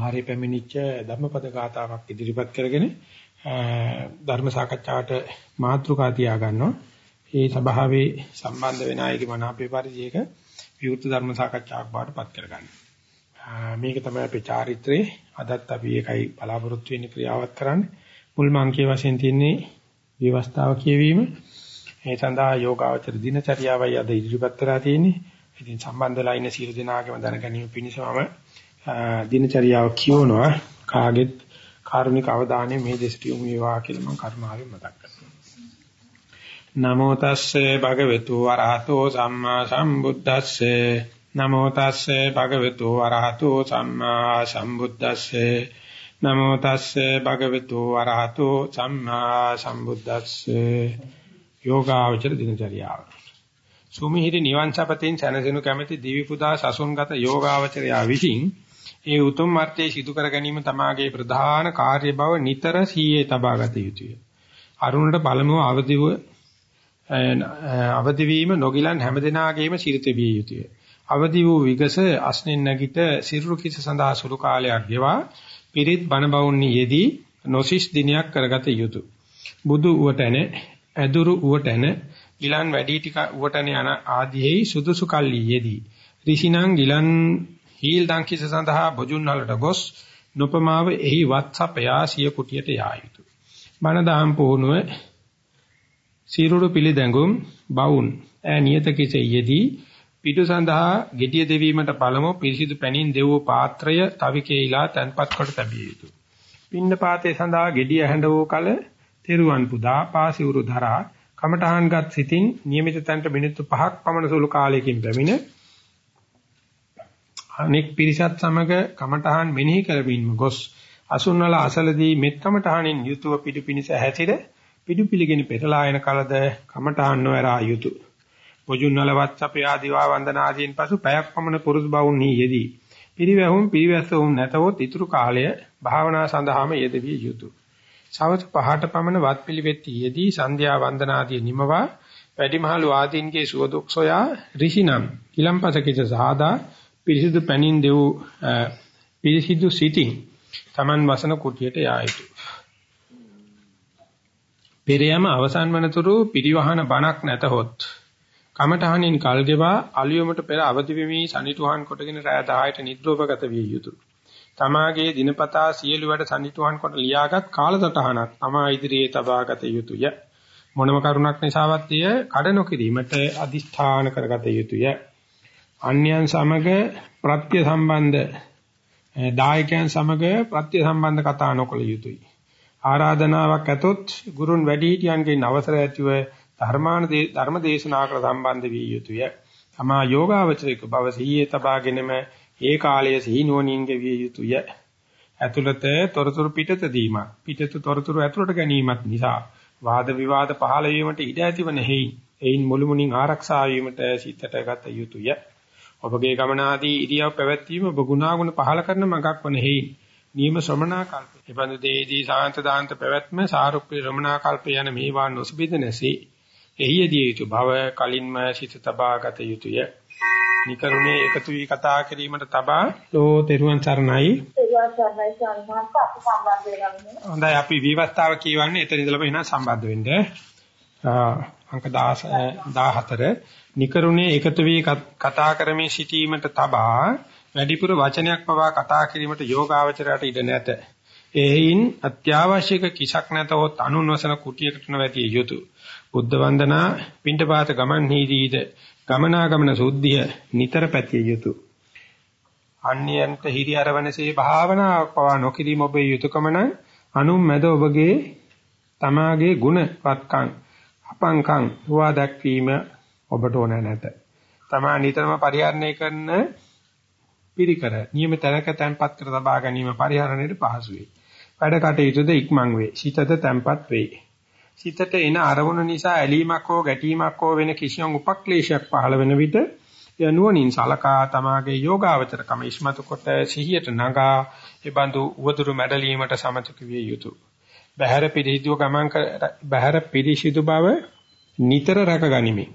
මාරේ පැමිණිච්ච ධම්මපද ගාතාවක් ඉදිරිපත් කරගෙන ධර්ම සාකච්ඡාවට මාතෘකා තියා ගන්නවා. මේ සභාවේ සම්බන්ධ වෙන අයගේ මන අපේ පරිදි එක විවෘත ධර්ම සාකච්ඡාවක් බවට පත් කරගන්නවා. මේක තමයි අපේ චාරිත්‍රයේ අදත් අපි ඒකයි බලාපොරොත්තු වෙන්නේ ක්‍රියාවත් කරන්නේ. මුල්ම අංකයේ වශයෙන් තියෙන්නේ විවස්ථාව කියවීම. ඒ සඳහා යෝගාවචර දිනචරියාවයි අද ඉදිරිපත් කරලා තියෙන්නේ. ඉතින් සම්බන්ධලා ඉන්න සියලු දෙනාගේම දැනගැනීම පිණිසම දිනචරියාව කියවනවා. කාගෙත් කාරුණික අවධානය මේ දෙසට යොමු වේවා කියලා මම කරුණාවෙන් මතක් කරනවා. නමෝ තස්සේ භගවතු වරහතෝ සම්මා සම්බුද්දස්සේ නමෝ තස්සේ භගවතු වරහතෝ සම්මා සම්බුද්දස්සේ නමෝ තස්සේ භගවතු වරහතෝ සම්මා සම්බුද්දස්සේ යෝගාවචර දිනචරියාව සුමිහිරි නිවන් සපතෙන් සැනසෙනු කැමැති දිවි පුදා සසුන්ගත යෝගාවචරයා විසින් ඒ උතුම් මාර්ගයේ සිදු කර ගැනීම තමාගේ ප්‍රධාන කාර්ය බව නිතර සීයේ තබා ගත යුතුය. අරුණට පළමුව අවදිව අවදි වීම නොගිලන් හැමදෙනාගේම සිරිත විය යුතුය. අවදි වූ විගස අස්නෙන් නැගිට සිරුරු කිස සඳහා සුළු කාලයක් ගෙවා පිරිත් බණ බවුන්නි යෙදී නොසිස් දිනයක් කරගත යුතුය. බුදු උවටැන ඇදුරු උවටැන ගිලන් වැඩි ටික උවටැන යන ආදීෙහි සුදුසු කල්ලි යෙදී ඍෂිනං ගිලන් හීල් දංකිස සඳහා බොජුන් වලට ගොස් නොපමාව එහි වත්සපයා සිය කුටියට යා යුතුය. බණ දහම් පුහුණුව සිරුරු පිළිදැඟුම් බවුන් ඈ නියත කිසෙයේදී පිටු සඳහා gediya දෙවීමට පළමු පිරිසිදු පැනින් දෙවූ පාත්‍රය තවිකේයිලා තැන්පත් කොට තැබිය යුතුය. පින්න පාතේ සඳහා gediya හැඬ වූ කල තෙරුවන් පුදා පාසිවුරු ධරා කමඨහන්ගත් සිතින් નિયમિત තන්ට මිනිත්තු 5ක් පමණ සුළු කාලයකින් පැමිණ අනෙක් පිරිසත් සමග කමඨහන් මෙනෙහි කරමින්ම ගොස් අසුන්වල අසලදී මෙත්තමඨහනින් යුතුව පිටු පිනිස හැසිර පිටු පිළිගෙන පෙරලා යන කලද කමඨහන් නොවරා යුතුය. පොජුන්වල වත්සපේ ආදිවා වන්දනාදීන් පසු පැයක් පමණ පුරුදු බවුන් නියේදී පිරිවැහුම් පිරිවැස්සුම් නැතවොත් ඊතුරු කාලය භාවනා සඳහාම යෙදවිය යුතුය. සවස් පහට පමණ වත් පිළිවෙත් යෙදී සන්ධ්‍යා වන්දනාදී නිමවා වැඩිමහලු ආදීන්ගේ සුවදුක් සොයා ඍෂිනම් ඉලම්පසකිත සාදා පිරිසිදු පැනින් දෙව් පිරිසිදු සිටින් Taman වසන කුටියට යා යුතුය. පෙරයම අවසන් වනතුරු පිරිවහන බණක් නැතහොත් කමඨහනින් කල් ගෙවා අලියොමට පෙර අවදි වෙමි සනිටුහන් කොටගෙන රැය 10ට නිද්‍රෝපගත විය යුතුය. තමාගේ දිනපතා සියලු වැඩ සනිටුහන් කොට ලියාගත් කාලසටහනක් තමා ඉදිරියේ තබාගත යුතුය. මොනම කරුණක් නිසාවත් එය කඩ නොකිරීමට අදිෂ්ඨාන කරගත යුතුය. අන්‍යයන් සමග ප්‍රත්‍ය සම්බන්ධ දායකයන් සමග ප්‍රත්‍ය සම්බන්ධ කතා නොකළ යුතුය. ආරාධනාවක් ඇතොත් ගුරුන් වැඩිහිටියන්ගෙන් අවසර ඇතිව ධර්මාන ධර්ම දේශනා කර සම්බන්ධ විය යුතුය. තමා යෝගාවචරික බව සිහියේ තබාගෙනම ඒ කාලයේ සිහිනුවණින් ගෙවිය යුතුය. ඇතුළත තොරතුරු පිටත දීමක් පිටත තොරතුරු ඇතුළට ගැනීමත් නිසා වාද විවාද පහළ වීමට ඉඩ ඇතිවන හේයි එයින් මුළුමනින් ආරක්ෂා වීමට සිතට ගත යුතුය. ඔබගේ ගමනාදී ඉරියව් පැවැත්වීම ඔබ ගුණාගුණ පහල කරන මගක් වන හේයි. නියම ශ්‍රමණා කල්ප. එබඳු දේදී සාන්ත දාන්ත පැවැත්ම සාරුප්‍ය ශ්‍රමණා කල්ප යන මේවා නොසිබිද නැසී එහියදී යුතු භව කලින්ම සිත තබා ගත යුතුය. නිකරුණේ එකතු වී කතා කිරීමට තබා ලෝ තෙරුවන් සරණයි. හොඳයි අපි විවස්ථාව කියවන්නේ එතන ඉඳලා එහෙනම් සම්බන්ධ වෙන්න. අංක 14 නිකරුණේ එකතු වී කතා කරමින් සිටීමට තබා වැඩිපුර වචනයක් පවා කතා කිරීමට යෝගාවචරයට ඉඩ නැත. එයින් අත්‍යවශ්‍යක කිසක් නැතවොත් අනුන්වසන කුටියකට නොවැතිය යුතුය. බුද්ධ වන්දනා පින්ඩපාත ගමන් හීදීද ගමනාගමන සුද්ධිය නිතර පැතිය යුතුය. අන්‍යයන්ට හිරි අරවනසේ භාවනාවක් පවා නොකිරීම ඔබේ යුතුයකම නම් අනුන් මැද ඔබගේ තමාගේ ගුණ වත්කම් අපංකම් හුවා දැක්වීම ඔබට ඕන නැත. තමා නිතරම පරිහරණය කරන පිරිකර නියම තැනක තැන්පත් කර තබා ගැනීම පරිහරණයට පහසු වේ. වැඩ කටයුතුද ඉක්මන් වේ. සිතද තැන්පත් වේ. සිතට එන අරමුණ නිසා ඇලීමක් හෝ ගැටීමක් හෝ වෙන කිසියම් උපක්ලේශයක් පහළ වෙන විට යනුවණින් සලකා තමාගේ යෝගාවචරකම ඉස්මතු කොට සිහියට නගා ඒ බඳු උවදුරු මැඩලීමට සමතක විය යුතුය. බහැර පිරිසිදු ගමන් බහැර පිරිසිදු බව නිතර රැකගනිමින්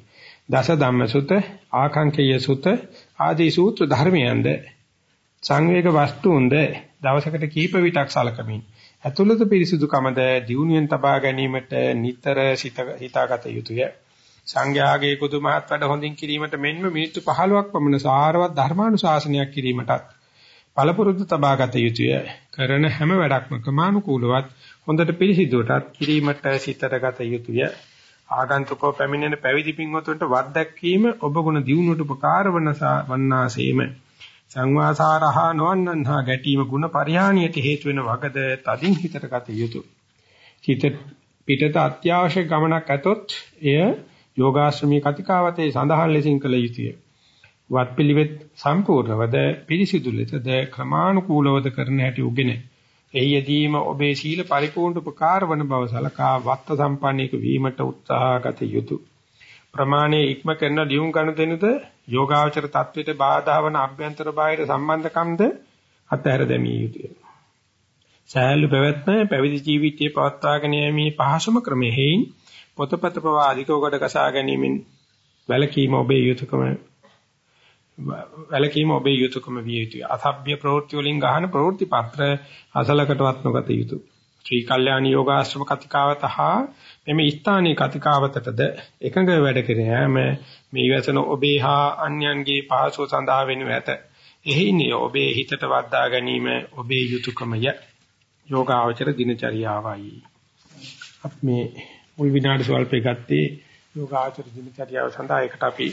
දස ධම්මසුත ආකාංකේය සුත ආදී සූත්‍ර ධර්මයන්ද සංවේග වස්තුන්ද දවසකට කීප විටක් සලකමින් ඇතුළත පිරිසුදුකමද දියුණුවෙන් තබා ගැනීමට නිතර හිතාගත යුතුය. සංඝයාගේ කුතුමහත් වැඩ හොඳින් කිරීමට මෙන්ම මිනිත්තු 15ක් පමණ සාරවත් ධර්මානුශාසනයක් කිරීමටත් පළපුරුදු තබාගත යුතුය. කරන හැම වැඩක්ම ක්‍රමානුකූලවත් හොඳට පිළිසිදුවටත් කිරීමට සිතටගත යුතුය. ආගන්තුකව පැමිණෙන පැවිදි පින්වතුන්ට වත් දැක්වීම ඔබ ගුණ දියුණුවට උපකාර වන්නාසේම සංවාසාරහා නොවන්නන්හා ගැටීම ගුණ පරිහානියට හේතු වෙන වගද තදින් හිතටගත යුතුය. හිත පිටත අත්‍යවශ්‍ය ගමනක් ඇතොත් එය යෝගාශ්‍රමී කතිකාවතේ සඳහන් ලෙසින් කළ යුතුය. වත්පිළිවෙත් සම්පූර්ණවද පිරිසිදු ලෙසද ක්‍රමානුකූලවද කරන හැටි උගෙන එහිදීම ඔබේ සීල පරිපූර්ණ උපකාර වන බව සලකා වත්ත සම්පන්නයක වීමට උත්සාහ ගත යුතුය. ප්‍රමාණයේ ඉක්ම කරන ලියුම් ගන්න දෙනද යෝගාචර தത്വෙට බාධා වන අභ්‍යන්තර බාහිර සම්බන්ධකම්ද අත්හැර දැමිය යුතුය. සෑහළු පැවැත්ම පැවිදි ජීවිතයේ පවත්වාගෙන යෑමේ පහසුම ක්‍රමය හේයින් පොතපත පවා අධිකව කොට කසා ගැනීමෙන් වැළකීම ඔබේ යුතුයකම වැලකීම ඔබේ යුතුයකම විය යුතුය. අසභ්‍ය ප්‍රවෘත්ති වලින් ගහන ප්‍රවෘත්ති පත්‍ර අසලකටවත් නොගත යුතුය. ශ්‍රී කල්යාණ යෝගාශ්‍රම කතිකාවත හා මෙමෙ ස්ථානීය කතිකාවතටද එකඟ වැඩ කර යාම මේ වැසන ඔබේ හා අන්‍යයන්ගේ පහසුව සඳහා වෙනු ඇත. එහිනේ ඔබේ හිතට වද්දා ගැනීම ඔබේ යුතුයකමය. යෝගාචර දිනචරියාවයි. අපි මේ මුල් විනාඩි ස්වල්පේ ගත්තේ යෝගාචර දිනචරියාව සඳහා එකට අපි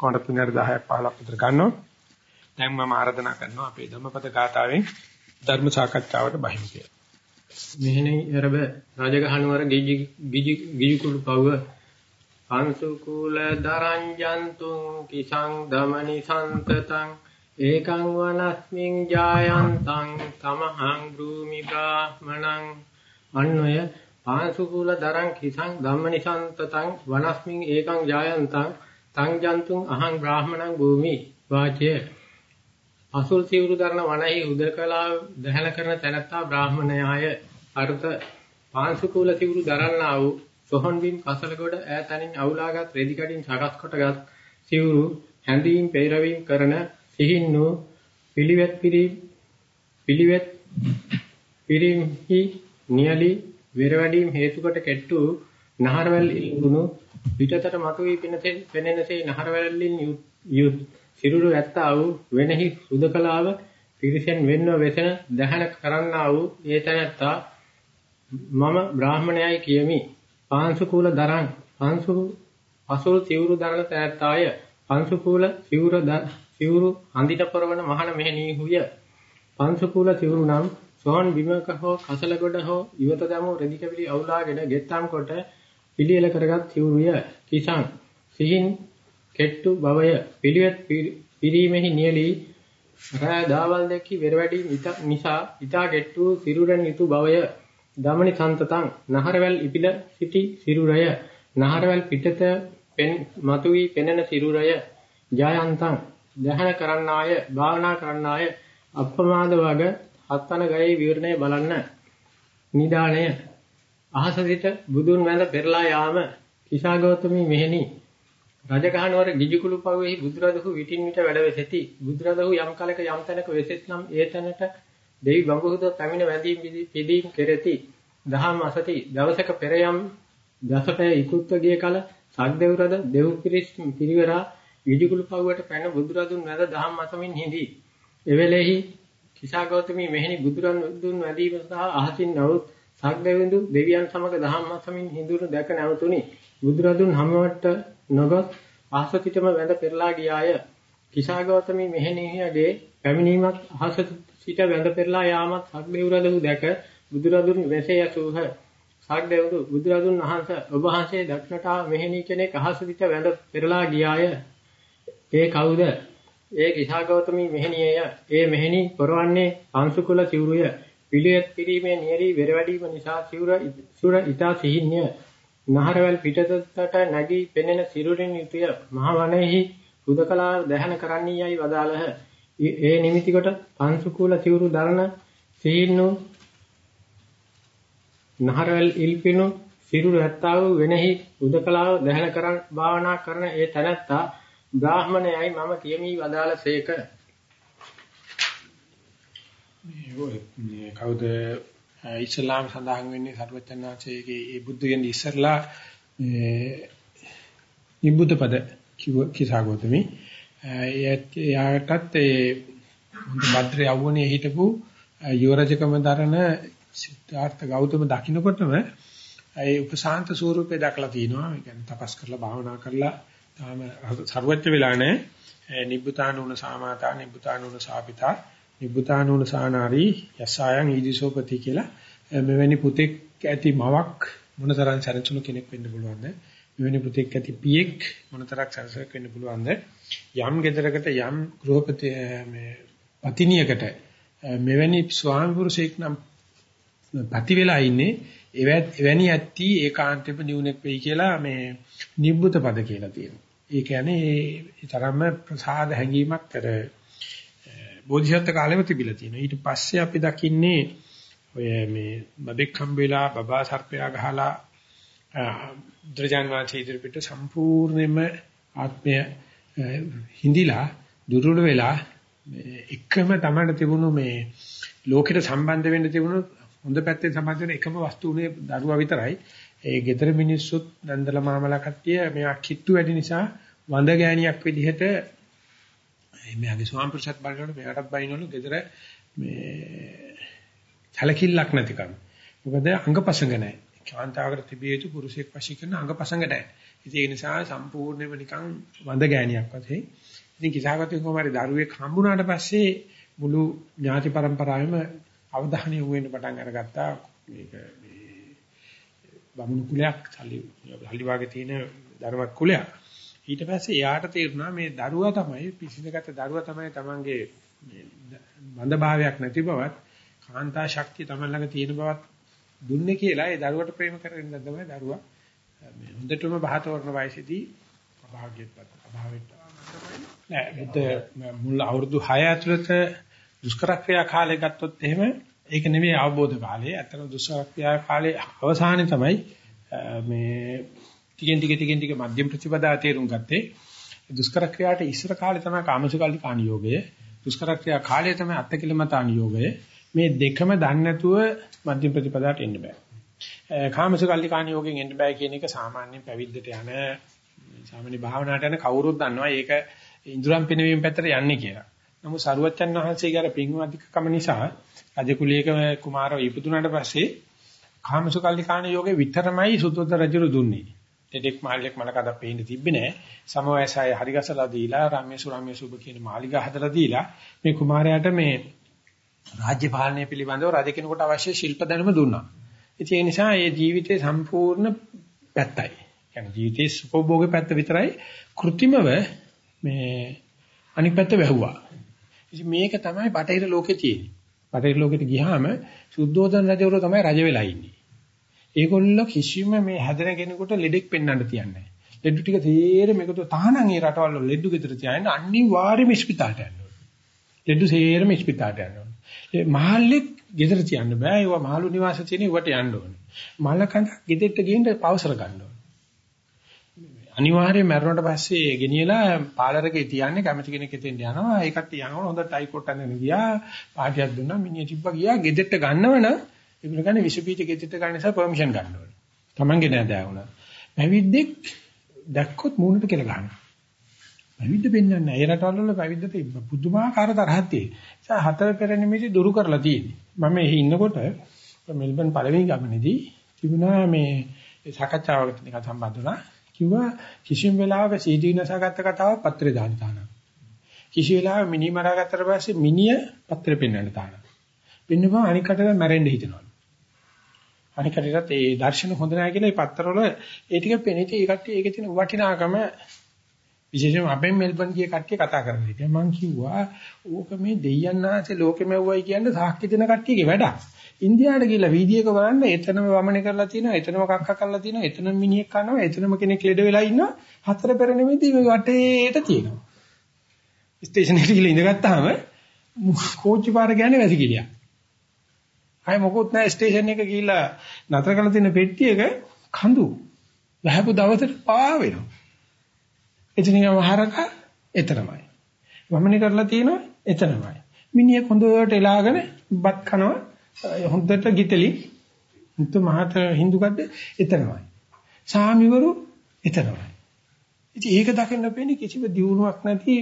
කොහොමද පිනර 10ක් 15ක් විතර ගන්නවා. දැන් මම ආරාධනා කරනවා අපේ ධම්මපද ගාථාවෙන් ධර්ම සාකච්ඡාවට බහිමු කියලා. මෙහෙණි අරබ රාජගහනුවර ගිජි ගිජි ගිජුකුළු පව පංසුකුල දරංජන්තුං කිසං දමනි සන්තතං ඒකං වනස්මින් ජායන්තං තමහං බ්‍රූමි බ්‍රාහ්මණං අන්වය පාංසුකුල දරං කිසං ධම්මනි සන්තතං වනස්මින් ඒකං ජායන්තං තං ජන්තුං අහං බ්‍රාහමණං භූමි වාචය. අසුල් සිවුරු දරන වනහි උදකලා දහන කරන තැනැත්තා බ්‍රාහමණයාය. අර්ථ පාංශුකූල සිවුරු දරන්නා වූ සොහොන් බිම් කසලගොඩ ඈතනින් අවුලාගත් රෙදි කඩින් සකස් කොටගත් සිවුරු හැඳීම් පෙරවීම කරන සිහින් වූ පිළිවෙත් පිරි පිළිවෙත් පිරිම්හි නියලි වෙරවැඩීම් හේතු කොට කෙට්ටු නහරවැල් ඉඟුණු පිටතට මතුවී පෙනෙනසේ නහරවැල්ලින් යුත් සිරුරු ඇත්තා වූ වෙනෙහි සුදකලාව පිරිසෙන් වෙන්ව වෙසෙන දහන කරන්නා වූ ඒ තැනැත්තා මම බ්‍රාහමණයයි කියමි. පාංශුකූල දරං පාංශු අසුල් සිවුරු දරන තැනැත්තාය. පාංශුකූල සිවුර සිවුරු හඳිට පරවන මහණ මෙහෙණිහුය. පාංශුකූල සිවුරු නම් සෝන් බිමක හෝ කසලගොඩ හෝ ඉවත දමෝ රෙදි කැවිලි අවුලාගෙන ගෙත්තම් කොට පිළියෙල කරගත් සිවුරුය. කිසං සිහින් කෙට්ටු බවය පිළිවෙත් පිරීමෙහි නියලී රෑ දාවල් දැකි වෙරවැඩි නිසා ඊතා කෙට්ටු සිරුරන් යුතු බවය. දමනි සන්තතං නහරවැල් ඉපිල සිටි සිරුරය. නහරවැල් පිටත පෙන් මතුවී පෙනෙන සිරුරය. ජයන්තං දහන කරන්නාය භාවනා කරන්නාය. අප්‍රමාද වග හත්වන ගයේ විවරණය බලන්න. නිදාණය අහස සිට බුදුන් වැඳ පෙරලා යාම කිසాగෞතමී මෙහෙණි. රජගහනුවර ගිජුකුළු පවෙහි බුදුරදුහු විටින් විට වැඩ වෙසෙති. බුදුරදුහු යම් කලක යම් තැනක වෙසෙත් නම් ඒ තැනට දෙවි බඹුහුද පැමිණ වැඳීම් පිදීම් කෙරෙති. දහම් අසති දවසක පෙර යම් දසපය ඉක්ුත්ව ගිය කල සක්දෙව්රද දෙව් පිරිස් පිරිවරා ගිජුකුළු පවුවට පැන බුදුරදුන් වැඳ දහම් අසමින් හිඳි. එවෙලෙහි කිසాగෞතමී මෙහෙණි බුදුරදුන් වැඳීම සහ අහසින් නවුත් සක්දෙවිඳු දෙවියන් සමග දහම් අසමින් හිඳුණු දැක නැවතුණි. බුදුරදුන් හැමවට නොගත් ආසතිතම වැඳ පෙරලා ගියාය. කිසాగෞතමී මෙහෙණියගේ පැමිණීමත් අහස සිට වැඳ පෙරලා යාමත් සක්දෙව්රදු දැක බුදුරදුන් වෙසේ යසූහ. සක්දෙව්දු බුදුරදුන් වහන්සේ ඔබ වහන්සේ දක්නට මෙහෙණි කෙනෙක් අහස සිට වැඳ පෙරලා ගියාය. ඒ කවුද? ඒ කිසాగෞතමී මෙහෙණියය. ඒ මෙහෙණි පොරවන්නේ අංශුකුල සිවුරුය. පිළියෙත් කිරීමේ නියරී වෙරවැඩීම නිසා සිවුර සුර ඊතා සිහින්ය. නහරවැල් පිටතට නැගී පෙනෙන සිරුරින් යුතුය. මහ වනයේහි හුදකලා දහන කරන්නීයයි වදාළහ. ඒ නිමිති කොට පංසුකූල සිවුරු දරන සීනු නහරවැල් ඉල්පිනු සිරුරු ඇත්තා වූ වෙනෙහි උදකලාව දහන කරන් භාවනා කරන ඒ තැනැත්තා බ්‍රාහමණයයි මම කියමි වදාළසේක මේ කවුද ඉස්ලාම් සඳහන් වෙන්නේ සර්වචන්නාංශයේ ඒ බුද්ධ වෙන්නේ ඉස්සරලා මේ නිබ්බුත පද කිව්ව කිසాగෞතමි එයාටත් ඒ හොඳ භද්‍ර යවුණේ හිටපු යුවරජකම දරන සිද්ධාර්ථ ගෞතම දකින්නකොටම ඒ උපසාන්ත ස්වරූපේ දක්ලා තිනවා. ඒ කියන්නේ තපස් කරලා භාවනා කරලා තාම සර්වඥ වෙලා නැහැ. නිබ්බුතානුන සාමාතා නිබ්බුතානුන සාපිතා නිබ්බුතානුන සානාරි යසායන් ඊදිසෝපති කියලා මෙවැනි පුතෙක් ඇති මවක් මොනතරම් සැරසුණු කෙනෙක් වෙන්න පුළුවන්ද? මෙවැනි පුතෙක් ඇති පියෙක් මොනතරම් සැරසුණු වෙන්න පුළුවන්ද? යම් ගෙදරකට යම් ගෘහපති මේ පතිනියකට මෙවැනි ස්වාමි පුරුෂයෙක් නම් පැති වෙලා ඉන්නේ එවැනි ඇත්ටි ඒකාන්තෙම නිවුනෙක් වෙයි කියලා මේ නිබ්බුත පද කියලා තියෙනවා. ඒ කියන්නේ ඒ තරම්ම ප්‍රසාද හැඟීමක් අර බෝධිසත්ව කාලෙම තිබිලා තියෙනවා. ඊට පස්සේ අපි දකින්නේ ඔය මේ බබෙක් හම්බ වෙලා බබා සර්පයා ගහලා දුර්ජාන් වාචී ඉදිරියට සම්පූර්ණයෙන්ම ආත්මය හිඳිලා දුර්වල වෙලා එකම තමයි තිබුණු මේ ලෝකෙට සම්බන්ධ වෙන්න තිබුණු හොඳ පැත්තෙන් සම්බන්ධ වෙන එකම වස්තුනේ දරුවා විතරයි. ඒ ගෙදර මිනිස්සුත් නන්දල මාමලා කට්ටිය මෙයා කිට්ටු වැඩි නිසා වඳ ගෑණියක් විදිහට මෙයාගේ ස්වාම ප්‍රසත් බලනකොට මෙයාටත් බයිනවලු ගෙදර මේ සැලකිල්ලක් නැතිකම. මොකද අංගපසංග නැහැ. කාන්තාවකට තිබිය යුතු පුරුෂයෙක් වශී කරන අංගපසංග නැහැ. ඉතින් ඒ නිසා සම්පූර්ණයෙන්ම නිකන් වඳ ගෑණියක් වගේ. ඉතින් කිසాగතේ කොහමරි දරුවෙක් හම්බුනාට පස්සේ මුළු ඥාති પરම්පරාවෙම අවධානය යොමු වෙන්න පටන් අරගත්තා. මේක මේ බමුණු කුලයක්, සල්ලි සල්ලි වාගේ තියෙන ධර්ම කුලයක්. ඊට පස්සේ එයාට තේරුණා මේ දරුවා තමයි පිසිනගත දරුවා තමයි Tamanගේ මන්ද භාවයක් නැති බවත් කාන්තා ශක්තිය Taman ළඟ තියෙන බවත් දුන්නේ කියලා ඒ දරුවට ප්‍රේම කරගෙන තමයි දරුවා මේ හොඳටම බහතෝරන වයසේදී අභාග්‍යයටපත් අභාවයට නෑ බුද්ධ මුල් අවුරුදු 6 ඇතුළත දුෂ්කර ක්‍රියා කාලය ගත්තොත් එහෙම ඒක නෙවෙයි අවබෝධ කාලය. ඇත්තට දුෂ්කර ක්‍රියා කාලේ අවසානයේ තමයි මේ ටිකෙන් ටික ටිකෙන් ටික මධ්‍යම ප්‍රතිපදා තේරුම් ගත්තේ. දුෂ්කර ක්‍රියාට ඉස්සර කාලේ තමයි කාමසුකල්ලි කාණියෝගය. දුෂ්කර ක්‍රියා කාලේ තමයි අත්තිකිලමතාණියෝගය. මේ දෙකම දන්නේ නැතුව මධ්‍යම ප්‍රතිපදාට එන්න බෑ. කාමසුකල්ලි කාණියෝගයෙන් එන්න බෑ කියන එක සාමාන්‍යයෙන් පැවිද්දට යන සාමාන්‍ය භාවනාවට යන කවුරුත් දන්නවා. ඒක ඉන්ද්‍රයන් පිනවීම පැත්තට යන්නේ කියලා. නමුත් සරුවච්චන් වහන්සේගේ අර පින්වදිකකම නිසා රජ කුලයක කුමාරව ඉපදුනාට පස්සේ කාමසුකල්ලිකාණ යෝගේ විතරමයි සුද්ධෝදන රජු දුන්නේ. දෙදෙක් මාළියක් මලකඩක් පේන්න තිබ්බේ නෑ. සමවයසය හරි ගසලා දීලා රාමේසු රාමේසුබ කියන මාළිගා හදලා දීලා මේ කුමාරයාට මේ රාජ්‍ය පාලනය පිළිබඳව රජ කෙනෙකුට අවශ්‍ය ශිල්ප දැනුම දුන්නා. ඉතින් ඒ නිසා ඒ ජීවිතේ සම්පූර්ණ පැත්තයි. කියන්නේ ජීවිතයේ සුඛභෝගේ පැත්ත විතරයි કૃතිමව මේ අනික් පැත්ත වැහුවා. ඉතින් මේක තමයි බටහිර ලෝකේ තියෙන්නේ. බටහිර ලෝකෙට ගියාම සුද්ධෝදන රජවරු තමයි රජ වෙලා ඉන්නේ. ඒගොල්ලෝ කිසිම මේ හැදෙන කෙනෙකුට ලෙඩෙක් පෙන්වන්න තියන්නේ නැහැ. ලෙඩු ටික තේරෙම එකතු තහනම් ඒ රටවල් වල ලෙඩු ගෙදර තියාගෙන අනිවාර්යයෙන්ම ඉස්පිතාලට යන්න ඕනේ. ලෙඩු සේරම ඉස්පිතාලට යන්න ඕනේ. ඒ මහල්ලෙක් ගෙදර තියන්න බෑ. ඒවා මහලු නිවාස තියෙන ඒවට යන්න ඕනේ. මලකඳ ගෙදෙට්ට ගිහින් පවසර ගන්න ඕනේ. අනිවාර්යයෙන් මැරුණට පස්සේ ගෙනියලා පාලරකේ තියන්නේ කැමති කෙනෙක් එතෙන් යනවා. ඒකට යනකොට හොඳ ටයිකෝට් අඳගෙන ගියා. පාටියක් දුන්නා. මිනිහ තිබ්බා ගියා. ගෙදෙට්ට ගන්නවනම් ඒගොල්ලෝ කියන්නේ විසපීඨ ගෙදෙට්ට ගන්න නිසා පර්මිෂන් ගන්න ඕනේ. Tamange නෑ දෑවුණා. පැවිද්දෙක් දැක්කොත් මූණට කියලා ගන්නවා. පැවිද්ද පෙන්වන්නේ නැහැ. ඒ රටවල් වල පැවිද්දට පුදුමාකාර තරහක් තියෙනවා. ඒ හතර පෙර නිමිති දුරු කරලා තියෙන්නේ. මම එහි ඉන්නකොට මෙල්බන් පළවෙනි ගමනේදී තිබුණා මේ සාකච්ඡාවකට නිකන් සම්බන්ධ වුණා. කිව්වා කිසිම වෙලාවක සීදී නසගත්ත කතාව පත්‍රේ දාන්න තාන. කිසි වෙලාවක මිනි මරාගත්තට පස්සේ මිනිය පත්‍රේ පෙන්වන්න තාන. පෙන්නපුවා අනිකට මැරෙන්න හිතනවා. අනිකටත් ඒ දර්ශන හොඳ නැහැ කියලා ඒ පත්‍රවල ඒ ටික පෙනිටි ඒ කට්ටිය ඒකේ තියෙන වටිනාකම විශේෂයෙන්ම අපෙන් මෙල්බන් ගිය කට්ටිය කතා කරන විදිහ. මම කිව්වා ඕක මේ දෙයයන් ආසේ ලෝකෙම වුවයි කියන්නේ සාක්ෂි දෙන කට්ටියගේ වැඩක්. ඉන්දියාවට ගිහලා වීදියේක බලන්න එතනම වමනේ කරලා තියෙනවා එතනම කක්ක කරලා තියෙනවා එතනම මිනිහෙක් කනවා එතනම කෙනෙක් ලෙඩ වෙලා ඉන්නවා. හතර පෙර නිමිති මේ වටේට තියෙනවා. ස්ටේෂන් එකේ ගිහලා ඉඳගත්තාම කෝච්චි පාර ගෑනේ වැසිකිළියක් අය මොකොත් නැහැ ස්ටේෂන් එක ගිහලා නතර කරලා තියෙන පෙට්ටියක කඳු වැහපු දවසට පා වෙනවා එතනින් මහරක එතරම්යි වමනේ කරලා තියෙනවා එතරම්යි මිනිහ හොඳට එලාගෙන බත් කනවා හොඳට ගිතලි මුතු මහත Hindu ගද්ද එතනමයි. සාමිවරු එතනමයි. ඉතින් ඒක දකින්න පෙන්නේ කිසිම දියුණුවක් නැති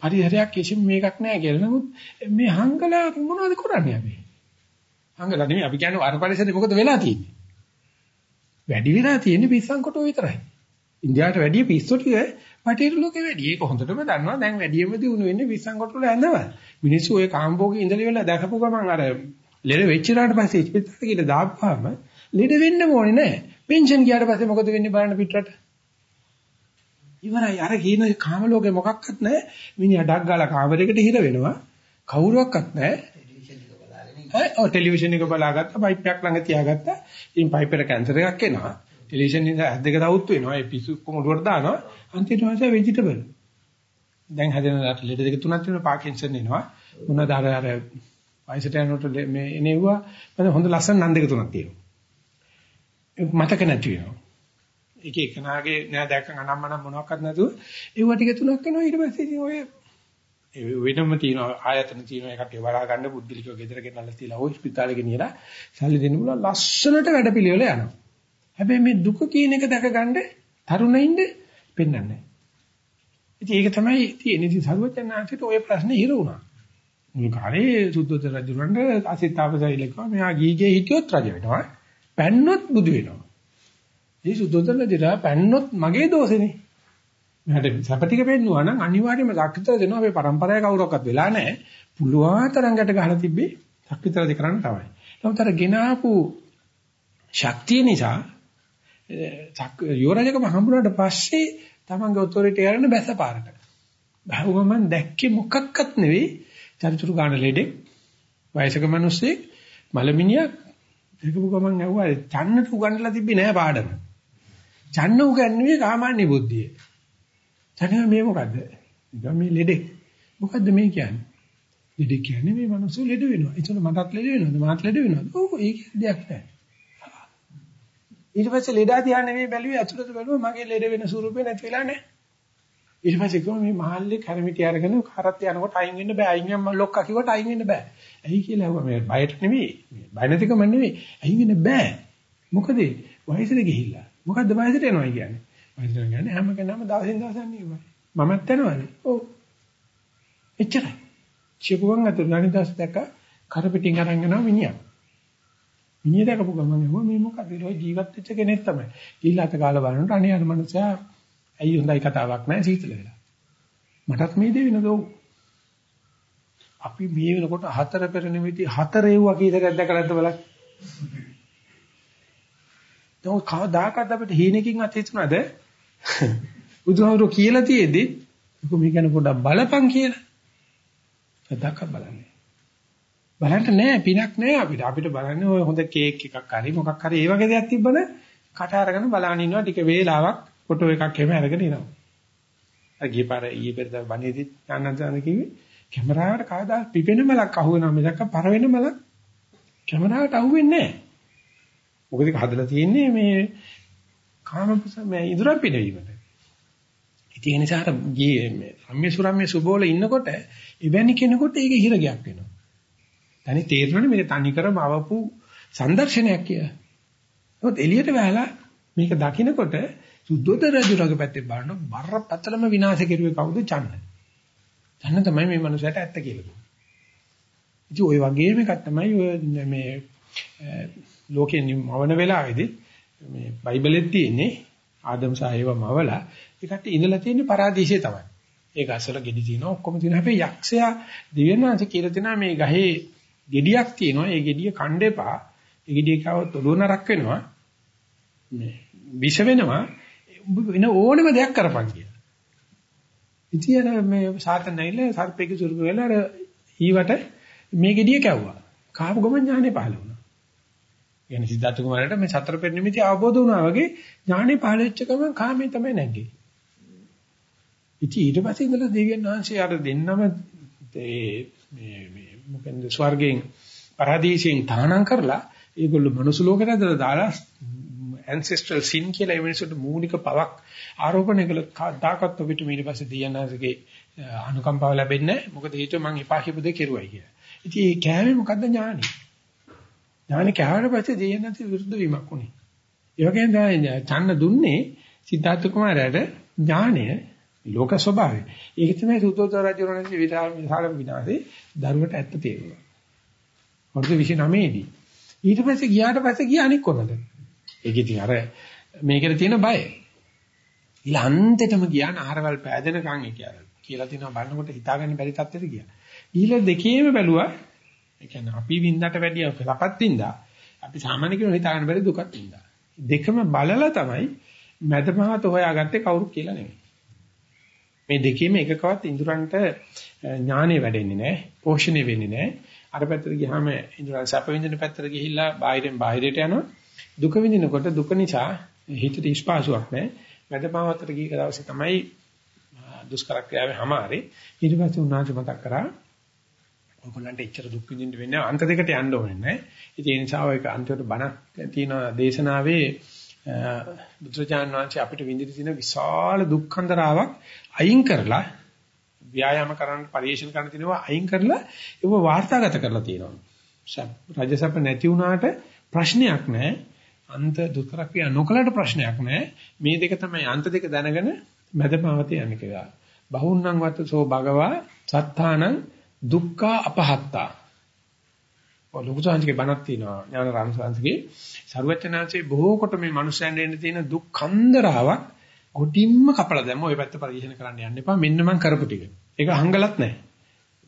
පරිහරයක් කිසිම මේකක් නැහැ කියලා. නමුත් මේ හංගලා මොනවද කරන්නේ අපි? හංගලා නෙමෙයි අපි කියන්නේ අර පරිසරේ මොකද වෙලා තියෙන්නේ? වැඩි වෙලා තියෙන්නේ පිස්සන් කොටුව විතරයි. ඉන්දියාවට වැඩිය පිස්සු ටික බටහිර ලෝකෙ වැඩි. ඒක හොඳටම දන්නවා. දැන් වැඩියෙන්ම දිනු වෙන්නේ පිස්සන් කොටුවල ඇඳවල. මිනිස්සු ওই කාම්බෝගේ ඉඳලි වෙලා දැකපු ගමන් අර ලෙඩ වෙච්චිනාට පස්සේ ඉස්පිරිතාලේ කියලා දාපුවාම ලෙඩ වෙන්න ඕනේ නැහැ. පෙන්ෂන් ගියාට පස්සේ මොකද වෙන්නේ බලන්න පිටරට? ඉවරයි අර කියන කාම ලෝකේ මොකක්වත් නැහැ. මිනිහා ඩක් ගාලා කාමරයකට හිර වෙනවා. කවුරුවක්වත් නැහැ. ඈ ඔව් ටෙලිවිෂන් එක බලාගත්තා පයිප් එකක් ළඟ තියාගත්තා. ඉතින් පයිප් එකට කැන්සර් එකක් එනවා. ටෙලිවිෂන් එක ඇස් දෙක තවුත් වෙනවා. ඒ පිස්සු ඔක්කොම උඩට දානවා. අන්තිමට මාසේ ভেජිටබල්. දැන් හැදෙන ලෙඩ දෙක තුනක් තියෙනවා පාකින්සන් එනවා. මොනවාද අර අර වයසට යනකොට මේ එනෙව්වා මම හොඳ ලස්සන නන් දෙක තුනක් තියෙනවා. මතක නැති වෙනවා. එක එකනාගේ නෑ දැක්කම අනම්මනම් මොනවක්වත් නැතුව ඒව ටික තුනක් වෙනවා ඊට පස්සේ ඉතින් ඔය වෙනම තියෙන ආයතන තියෙන එකට වරා ගන්න බුද්ධිලිකව ගෙදර ගෙනල්ලා තියලා ඔය ස්පිතාලේ ගෙනියලා සල්ලි දෙන්න බුණා ලස්සනට වැඩපිළිවෙල යනවා. හැබැයි මේ දුක කියන එක දැක ගන්න තරුණයින්ද පෙන්වන්නේ නැහැ. ඉතින් ඒක තමයි තියෙන්නේ. ඉතින් සරුවචනාංශයට ওই ප්‍රශ්නේ හිර වුණා. මුල් කාලේ සුද්ධෝදන රජුරන්ට අසිතාපසයිලකව මෙහා ගීගේ හිටියොත් රජ වෙනවා. පැන්නොත් බුදු වෙනවා. මේ සුද්ධෝදන රජුලා පැන්නොත් මගේ දෝෂෙනේ. මට සපටික පෙන්නුවා නම් අනිවාර්යයෙන්ම සක්විතර දෙනවා. අපේ પરම්පරාවේ කවුරක්වත් වෙලා නැහැ. පුළුවන් තරම් ගැට ගහලා තිබ්බේ සක්විතර දෙ කරන්න තමයි. නමුත් අර ගෙනාපු ශක්තිය නිසා යෝරජකම හම්බුනාට පස්සේ තමන්ගේ ඔතොරිටි යරන බැසපාරට. බහුවමන් දැක්කේ මොකක්වත් නෙවෙයි චරිචුරු ගන්න ලෙඩෙක් වයසක මිනිස්සෙක් මලමිනියක් ඒකපු ගමන් ඇහුවා චන්නට උගන්ලා තිබ්බේ නෑ පාඩම. චන්න උගන්නුවේ සාමාන්‍ය බුද්ධිය. චන්න මේ මොකද්ද? ඉතින් මේ ලෙඩෙක්. මොකද්ද මේ කියන්නේ? ලෙඩෙක් කියන්නේ මේ මිනිස්සු ලෙඩ වෙනවා. ඒතන මටත් ලෙඩ වෙනවද? මාත් ලෙඩ වෙනවද? ඕක ඒක දෙයක් නෑ. ඊට පස්සේ ලෙඩා තියා නෙමෙයි බැලුවේ අතුලත බැලුවා මගේ ලෙඩ වෙන ස්වරූපේ නැති වෙලා නෑ. ඊට පස්සේ කොහොම මේ මහල්ලේ කැරමිටි අරගෙන කරත් යනකොට අයින් වෙන්න බෑ. අයින් යන්න ලොක්කා කිව්වට අයින් වෙන්න බෑ. ඇයි කියලා ඇහුවා මේ බයට නෙමෙයි. බය නැතිකම නෙමෙයි. අයින් වෙන්න බෑ. මොකද වයසට ගිහිල්ලා. මොකද්ද වයසට යනවා කියන්නේ? වයසට කියන්නේ හැම කෙනාම දවසින් දවස යන්නේ. මමත් යනවානේ. ඔව්. එච්චරයි. චිපුවන් අතර ගණිතස් දැක්ක කරපිටින් අරන් යනවා මිනිහා. මිනිහ දැකපු ගමන් එහුවා මේ මොකද ජීවත් වෙච්ච කෙනෙක් තමයි. අත කාලා බලනකොට අනේ අර මනුස්සයා ඇයි හොඳයි කතාවක් නැහැ සීතල වෙලා. මටත් මේ දේ වෙනද ඔව්. අපි මේ වෙනකොට හතර පෙර නිමිති හතර එව්වා කීයකට දැකලාද බලන්න. දැන් කවදාකවත් අපිට හීනකින් අත හිතුණාද? බුදුහාමුදුරුවෝ කියලා තියෙද්දි මොකද මේ ගැන පොඩ්ඩක් බලපන් කියලා. සදක බලන්නේ. බලන්න නෑ පිනක් නෑ අපිට. අපිට බලන්නේ ඔය හොඳ කේක් එකක් හරි මොකක් හරි ඒ වගේ දෙයක් තිබ්බන කට අරගෙන බලන්න ඉන්නවා ටික වේලාවක් ෆොටෝ එකක් එහෙම අරගෙන ඉනවා. අර ගියපාර ඊයේ පෙරදා බණේදි ආනන්දයන් කිව්වේ කැමරාවට කවදා පිපෙන මලක් අහුවෙනවා මිසක් පරවෙන මලක් කැමරාවට අහුවෙන්නේ නැහැ. මොකද ඒක හදලා තියෙන්නේ මේ කාමපස මේ ඉදරම් පිනවීමට. ඉතින් ඒ නිසා අර ගියේ මේ රම්‍ය සුරම්‍ය සුබෝල ඉන්නකොට එවැනි කෙනෙකුට ඒක හිරගයක් වෙනවා. තනි තේරෙන්නේ මේක තනිකරම අවපු සංදර්ශනයක් කියලා. නමුත් එළියට වැහලා මේක දකිනකොට සුද්ධෝද රජුගේ පැත්තේ බලන බරපතලම විනාශ කෙරුවේ කවුද? චන්න. චන්න තමයි මේ මනුස්සයාට ඇත්ත කියලා දුන්නේ. ඉතින් ওই වගේම එකක් තමයි ඔය මේ ලෝකේ මවන වෙලාවේදී මේ බයිබලෙත් තියෙන්නේ ආදම් සායව මවලා ඒකට ඉඳලා තියෙන්නේ පරාදීශේ තමයි. ඒක අසල ගෙඩි තියෙනවා ඔක්කොම තියෙනවා. හැබැයි යක්ෂයා දිව්‍යනාථ කියලා තියෙනවා මේ ගහේ ගෙඩියක් තියෙනවා. ඒ ගෙඩිය කණ්ඩ එපා. ඒ ගෙඩිය කවවත් ඔළුව නරක් වෙනවා. මේ විෂ වෙනවා. වෙන ඕනෙම දෙයක් කරපන් කියලා. ඉතින් අර මේ සාතන් නැවිලා සර්පෙක සුරුප වෙලා අර ඊවට මේ gediya කැවුවා. කාපු ගමන් ඥානෙ පහළ වුණා. يعني සිද්ධාර්ථ කුමාරට මේ සතර පෙර නිමිති අවබෝධ වුණා වගේ ඥානෙ පහළ වෙච්ච ගමන් කාමේ තමයි නැග්ගේ. ඉතින් ඊට පස්සේ ඉඳලා දෙවියන් වහන්සේ අර දෙන්නම මේ මේ මොකෙන්ද ස්වර්ගයෙන් පරාදීසයෙන් තාණම් කරලා ඒගොල්ලෝ මනුස්ස ලෝකයට දාලා ancestral sin කියලා ඒ මිනිසුන්ට මූලික පවක් ආරෝපණය කළොත් දාකත් අපිට ඊට පස්සේ දියනාසගේ අනුකම්පාව ලැබෙන්නේ නැහැ. මොකද හේතුව මං එපා කියපු දේ කෙරුවයි කියලා. ඉතින් ඒ කෑමේ මොකද්ද ඥානෙ? ඥානෙ කෑවට පස්සේ දෙයන්නත් විරුද්ධ වීමක් උනේ. ඒ වගේම තමයි ඡන්න දුන්නේ සිද්ධාර්ථ කුමාරයාට ඥානය ලෝක ස්වභාවය. ඒක තමයි සුද්ධෝදන රජුණන්ගේ විශාල විශාල විනාශේ දරුවට ඇත්ත තේරුණා. වර්ෂ 29 දී. ඊට පස්සේ ගියාට පස්සේ ගියා අනික් කොනද? ඒක ඉතින් අර මේකට තියෙන බය. ඊළ අන්තිටම ගියා නහරවල් පෑදෙනකන් ඒ කියලා. කියලා තිනවා බලනකොට හිතාගන්න බැරි තත්ත්වෙට ගියා. ඊළ දෙකේම බැලුවා. ඒ කියන්නේ අපි වින්දට වැඩිය ලපත් වින්දා. අපි සාමාන්‍ය කෙනෙක් හිතාගන්න බැරි දුකක් වින්දා. දෙකම බලලා තමයි මැදමහත හොයාගත්තේ කවුරුත් කියලා නෙමෙයි. මේ දෙකේම එකකවත් ඉඳුරන්ට ඥානෙ වැඩෙන්නේ නැහැ, පෝෂණය වෙන්නේ නැහැ. අර පැත්තට ගියාම ඉඳුරන් සැප විඳින පැත්තට ගිහිල්ලා බාහිරෙන් බාහිරට යනවා. දුක විඳිනකොට දුක නිසා හිතට ඉස්පාසුවක් නැහැ. මැදමහතට ගිය දවසේ තමයි දුෂ්කර ක්‍රියාවේ හැමාරේ. ඊට පස්සේ උන්වහන්සේ මතක් කරා ඔයගොල්ලන්ට එච්චර දුක් විඳින්න වෙන්නේ අන්ත දෙකට යන්න ඕනේ නැහැ. ඉතින් ඒ නිසා ඔයක අන්තිමට බණක් තියෙන දේශනාවේ බුදුරජාණන් වහන්සේ අපිට විඳින්න තියෙන විශාල දුක්ඛන්දරාවක් අයින් කරලා ව්‍යායාම කරන්න පරිශීලන කරන්න තියෙනවා අයින් කරලා ඒව වාර්තාගත කරලා තියෙනවා. රජසප නැති වුණාට ප්‍රශ්නයක් නැහැ. අන්ත දුක්ඛ ක්‍රියා නොකලට ප්‍රශ්නයක් නැහැ. මේ දෙක තමයි අන්ත දෙක දැනගෙන මැදමාවතේ යන්නේ කියලා. බහුන්නං වත්තසෝ භගවා සත්තානං දුක්ඛා අපහත්තා. ඔය ලොකු සංස්කේ බණක් තියෙනවා ඥානරාම සංස්කේ සරුවචනාංශේ බොහෝ කොට මේ මනුස්සයන් දෙන්න තියෙන දුක් කන්දරාවක් ගොඩින්ම කපලා දැම්ම ඔය පැත්ත පරිශන කරන්න යන්න එපා. මෙන්න මං කරපු ටික. ඒක හංගලත් නැහැ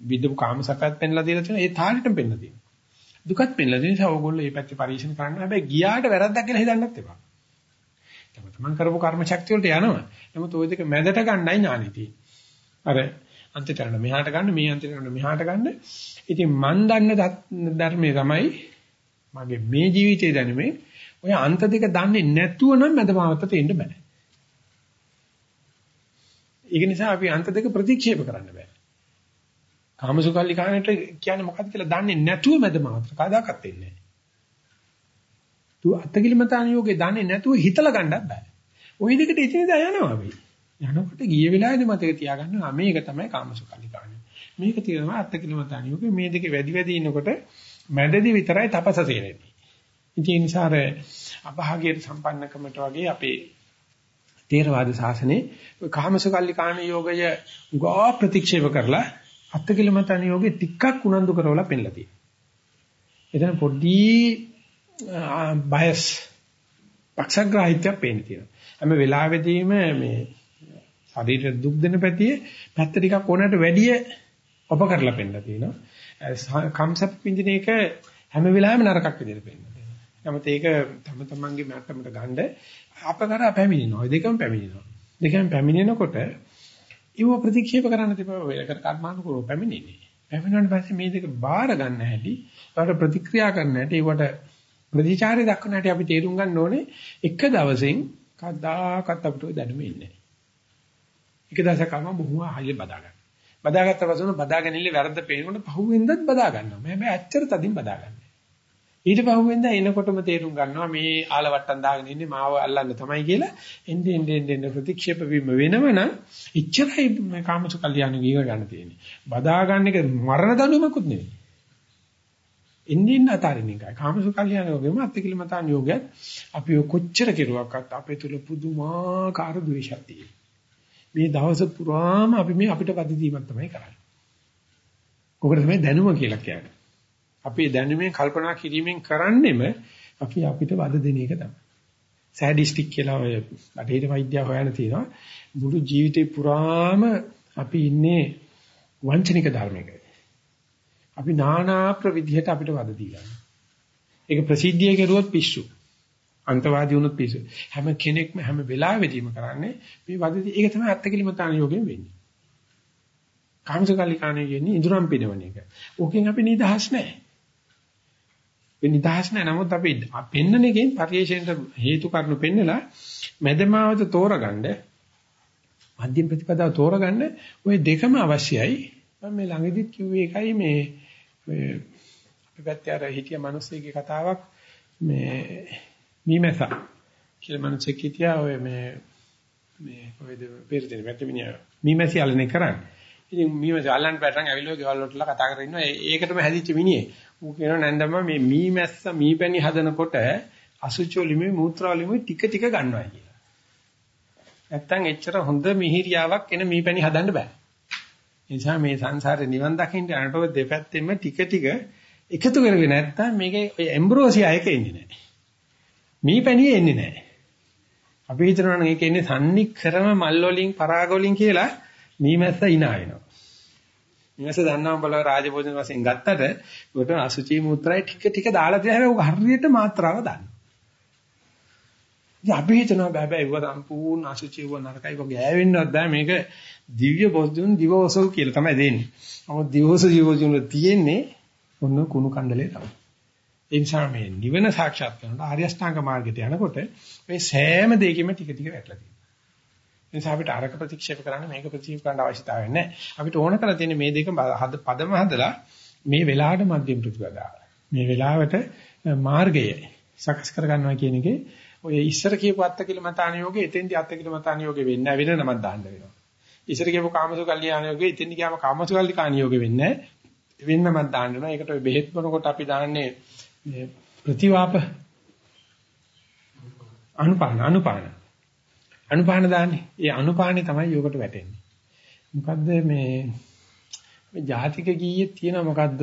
විදපු කාමසපයත් පෙන්ලා දීලා තියෙනවා. ඒ තාලෙටම පෙන්ලා තියෙනවා. දුකත් පෙන්ලා දෙන නිසා ඕගොල්ලෝ මේ පැත්තේ පරිශන කරන්න. හැබැයි ගියාට වැරද්දක් කියලා හිතන්නත් එපා. තම තමන් කරපු කර්ම ශක්තිය වලට යනවා. නමුත් ওই දෙක මැදට ගන්නයි ඥානෙ තියෙන්නේ. අර අන්තිට යන මෙහාට ගන්න මේ අන්තිට යන මෙහාට ගන්න. ඉතින් මන් දන්න ධර්මයේ තමයි මගේ මේ ජීවිතයේ දැනුමේ ඔය අන්ත දෙක දන්නේ නැතුව නම් මැදමාවතට එන්න බෑ. ඒක නිසා අපි අන්ත දෙක ප්‍රතික්ෂේප කරන්න බෑ. කාමසුකල්ලි කාණයට කියන්නේ මොකක්ද කියලා දන්නේ නැතුව මැදමාවතට කදාකත් එන්නේ නැහැ. තු අත්කිලමතාන යෝගේ දන්නේ නැතුව හිතලා ගන්නත් බෑ. ওই දෙකට ඉතින් යනවා අපි. යනකොට ගිය වෙලාවේදී මතක තියාගන්න මේක තමයි කාමසුකල්ලිකාණය. මේක තියෙනවා අත්කිලමතානියෝගේ මේ දෙකේ වැඩි වැඩි ඉනකොට මැදදී විතරයි තපස තේරෙන්නේ. ඉතින් ඒ නිසා අර අභාගයේ සම්පන්නකමට වගේ අපේ තේරවාද ශාසනයේ කාමසුකල්ලිකාණ යෝගය ගා ප්‍රතික්ෂේප කරලා අත්කිලමතානියෝගේ ටිකක් උනන්දු කරවලා පෙන්නලා තියෙනවා. එතන පොඩි බයස් පක්ෂග්‍රාහීත්වයක් පේන්න තියෙනවා. හැම වෙලාවෙදීම මේ ශරීරයට දුක් දෙන පැතියේ පැත්ත ටිකක් ඕනට වැඩිය ඔප කරලා පෙන්නලා තියෙනවා. කම්සප් විඳින එක හැම වෙලාවෙම නරකක් විදිහට පෙන්නලා තියෙනවා. නමුත් ඒක තම තමන්ගේ මට්ටමට ගන්න අපකර පැමිණෙනවා. දෙකම පැමිණෙනවා. දෙකම පැමිණෙනකොට ඊව ප්‍රතික්ෂේප කරන්න තිබව වේලකට කර්මානුකූලව පැමිණෙන්නේ. පැමිණුණාට පස්සේ මේ දෙක බාර ගන්න හැටි, ඒකට ප්‍රතික්‍රියා කරන්න හැටි, ඒකට ප්‍රතිචාරය දක්වන්න හැටි අපි තේරුම් ගන්න ඕනේ එක දවසෙන් කවදාකවත් අපිට දැනුමේ ඉන්නේ නැහැ. එක දවසක් කරනවා බොහොම හයිය බදා ගන්න. බදාගත්ත පස්සෙ බදාගෙන ඉල්ල වැරද්ද පේනකොට පහුවෙන්දත් බදා ගන්නවා. හැබැයි ඇත්තට තදින් බදා ගන්න. ඊට පහුවෙන්ද එනකොටම තේරුම් ගන්නවා මේ ආලවට්ටම් දාගෙන ඉන්නේ මාව අල්ලන්න තමයි කියලා. එන්නේ එන්නේ එන්නේ ප්‍රතික්ෂේප වීම වෙනවනම් ඉච්චරයි මේ කාමසු කල්යාණ ගීව ගන්න තියෙන්නේ. බදා ගන්න එක මරණ දඬුවමකුත් නෙවෙයි. එන්නේ ඉන්න අතරින් එකයි. කාමසු කල්යාණ යෝගෙම අත්තිකිලමතාන් යෝගයත් අපි කොච්චර කෙරුවක්වත් අපේ තුල පුදුමාකාර ද්වේෂයක් තියෙනවා. මේ දවස පුරාම අපි මේ අපිට වද දීමක් තමයි කරන්නේ. ඔකට තමයි දැනුම කියලා කියන්නේ. අපි දැනුමෙන් කල්පනා කිරීමෙන් කරන්නේම අපි අපිට වද දෙන එක තමයි. සෑඩිස්ටික් කියලා ඔය බටහිර වෛද්‍යය හොයන තියෙනවා. මුළු ජීවිතේ පුරාම අපි ඉන්නේ වංචනික ධර්මයක. අපි নানা ප්‍රවිධියට අපිට වද දීලා. ඒක ප්‍රසිද්ධිය කෙරුවොත් පිස්සු. අන්තවාදී වුණොත් පිස්සු. හැම කෙනෙක්ම හැම වෙලාවෙදීම කරන්නේ මේ වදදී ඒක තමයි අත්කලිමතාන යෝගයෙන් වෙන්නේ. කාමසකල්ලිකාණේ කියන්නේ ඉඳුරම් පිනවන එක. ඕකෙන් අපි නිදහස් නැහැ. ඒ නිදහස් නැහැ. නමුත් අපි පෙන්නන එකෙන් පරිේශයෙන්ට හේතු කාරණු පෙන්නලා මැදමාවත තෝරගන්න මධ්‍යම ප්‍රතිපදාව තෝරගන්න ওই දෙකම අවශ්‍යයි. මම මේ ළඟදිත් කිව්වේ එකයි මේ අපි පැත්තේ අර හිටිය මිනිස්සෙක්ගේ කතාවක් මේ මීමැසා කියලා මනුස්සෙක් හිටියා ඔය මේ මේ කොහෙද පෙරදින පැත්තේ මිනිහා මීමැසි අලනේ කරන්නේ. ඉතින් මීමැස්ස අල්ලන්න පැටරන් ඇවිල්ලා ගෙවල් වලට කතා කරගෙන ඉන්නවා. ඒකටම හැදිච්ච මිනිහේ. ඌ කියනවා නැන්දම මේ මීමැස්ස මීපැණි හදනකොට අසුචි වලිමේ මූත්‍රා වලිමේ ටික ටික ගන්නවා කියලා. නැත්තම් එච්චර හොඳ මිහිරියාවක් එන මීපැණි හදන්න බෑ. ඒ නිසා මේ සංසාරේ නිවන් දකින්න යනකොට දෙපැත්තෙම ටික ටික එකතු කරගෙන නැත්තම් මේකේ එම්බ්‍රෝසියා එක එන්නේ නැහැ. මීපැණියේ එන්නේ නැහැ. අපි හිතනවා නම් ඒක එන්නේ සම්නික්‍රම මල් වලින් පරාග වලින් කියලා මීමැස්ස hina වෙනවා. මීමැස්ස දන්නාම බලව රාජභෝජන වශයෙන් ගත්තට උකට අසුචි මුත්‍රායි ටික ටික දාලා තියා හැබැයි උක හරියට මාත්‍රාව දාන්න. ඉතින් අපි හිතනවා බෑ ඒව සම්පූර්ණ අසුචි වුණ නරකයි වගේ ගෑවෙන්නවත් බෑ මේක දිව්‍ය බොස්දුන් දිවෝසල් කියලා තමයි දෙන්නේ. නමුත් දිවෝස ජීවෝජුන තියෙන්නේ ඔන්න කුණු කන්දලේ තමයි. ඒ නිසා මේ නිවන සාක්ෂාත් කරනකොට ආර්ය අෂ්ටාංග මාර්ගයට යනකොට මේ සෑම දෙයකින්ම ටික ටික වැටලා තියෙනවා. ඒ නිසා අපිට අරක ප්‍රතික්ෂේප කරන්න මේක ප්‍රතික්ෂේප කරන්න අවශ්‍යතාවය නැහැ. අපිට ඕන කරලා තියෙන්නේ මේ දෙක පදම හදලා මේ වෙලාවට මධ්‍යම ප්‍රතිපදාව. මේ වෙලාවට මාර්ගය සකස් කර ගන්නවා කියන එකේ ඔය ඉස්සර කියපු අත්ති කියලා මතාන යෝගේ එතෙන්දී අත්ති කියලා මතාන යෝගේ වෙන්නේ නැහැ වෙන නමක් දාන්න වෙනවා. ඉස්සර කියපු කාමසු කල්යාණ යෝගේ එතෙන්දී කියම කාමසු කල්යාණ යෝගේ වෙන්නේ නැහැ. වෙන්නමක් දාන්න වෙනවා. ඒකට ඔය බෙහෙත් බොනකොට අපි දාන්නේ මේ ප්‍රතිවාප අනුපාන අනුපාන අනුපාන දාන්නේ. ඒ අනුපානේ තමයි යෝගට වැටෙන්නේ. මොකද්ද මේ මේ ජාතික ගීයේ තියෙන මොකද්ද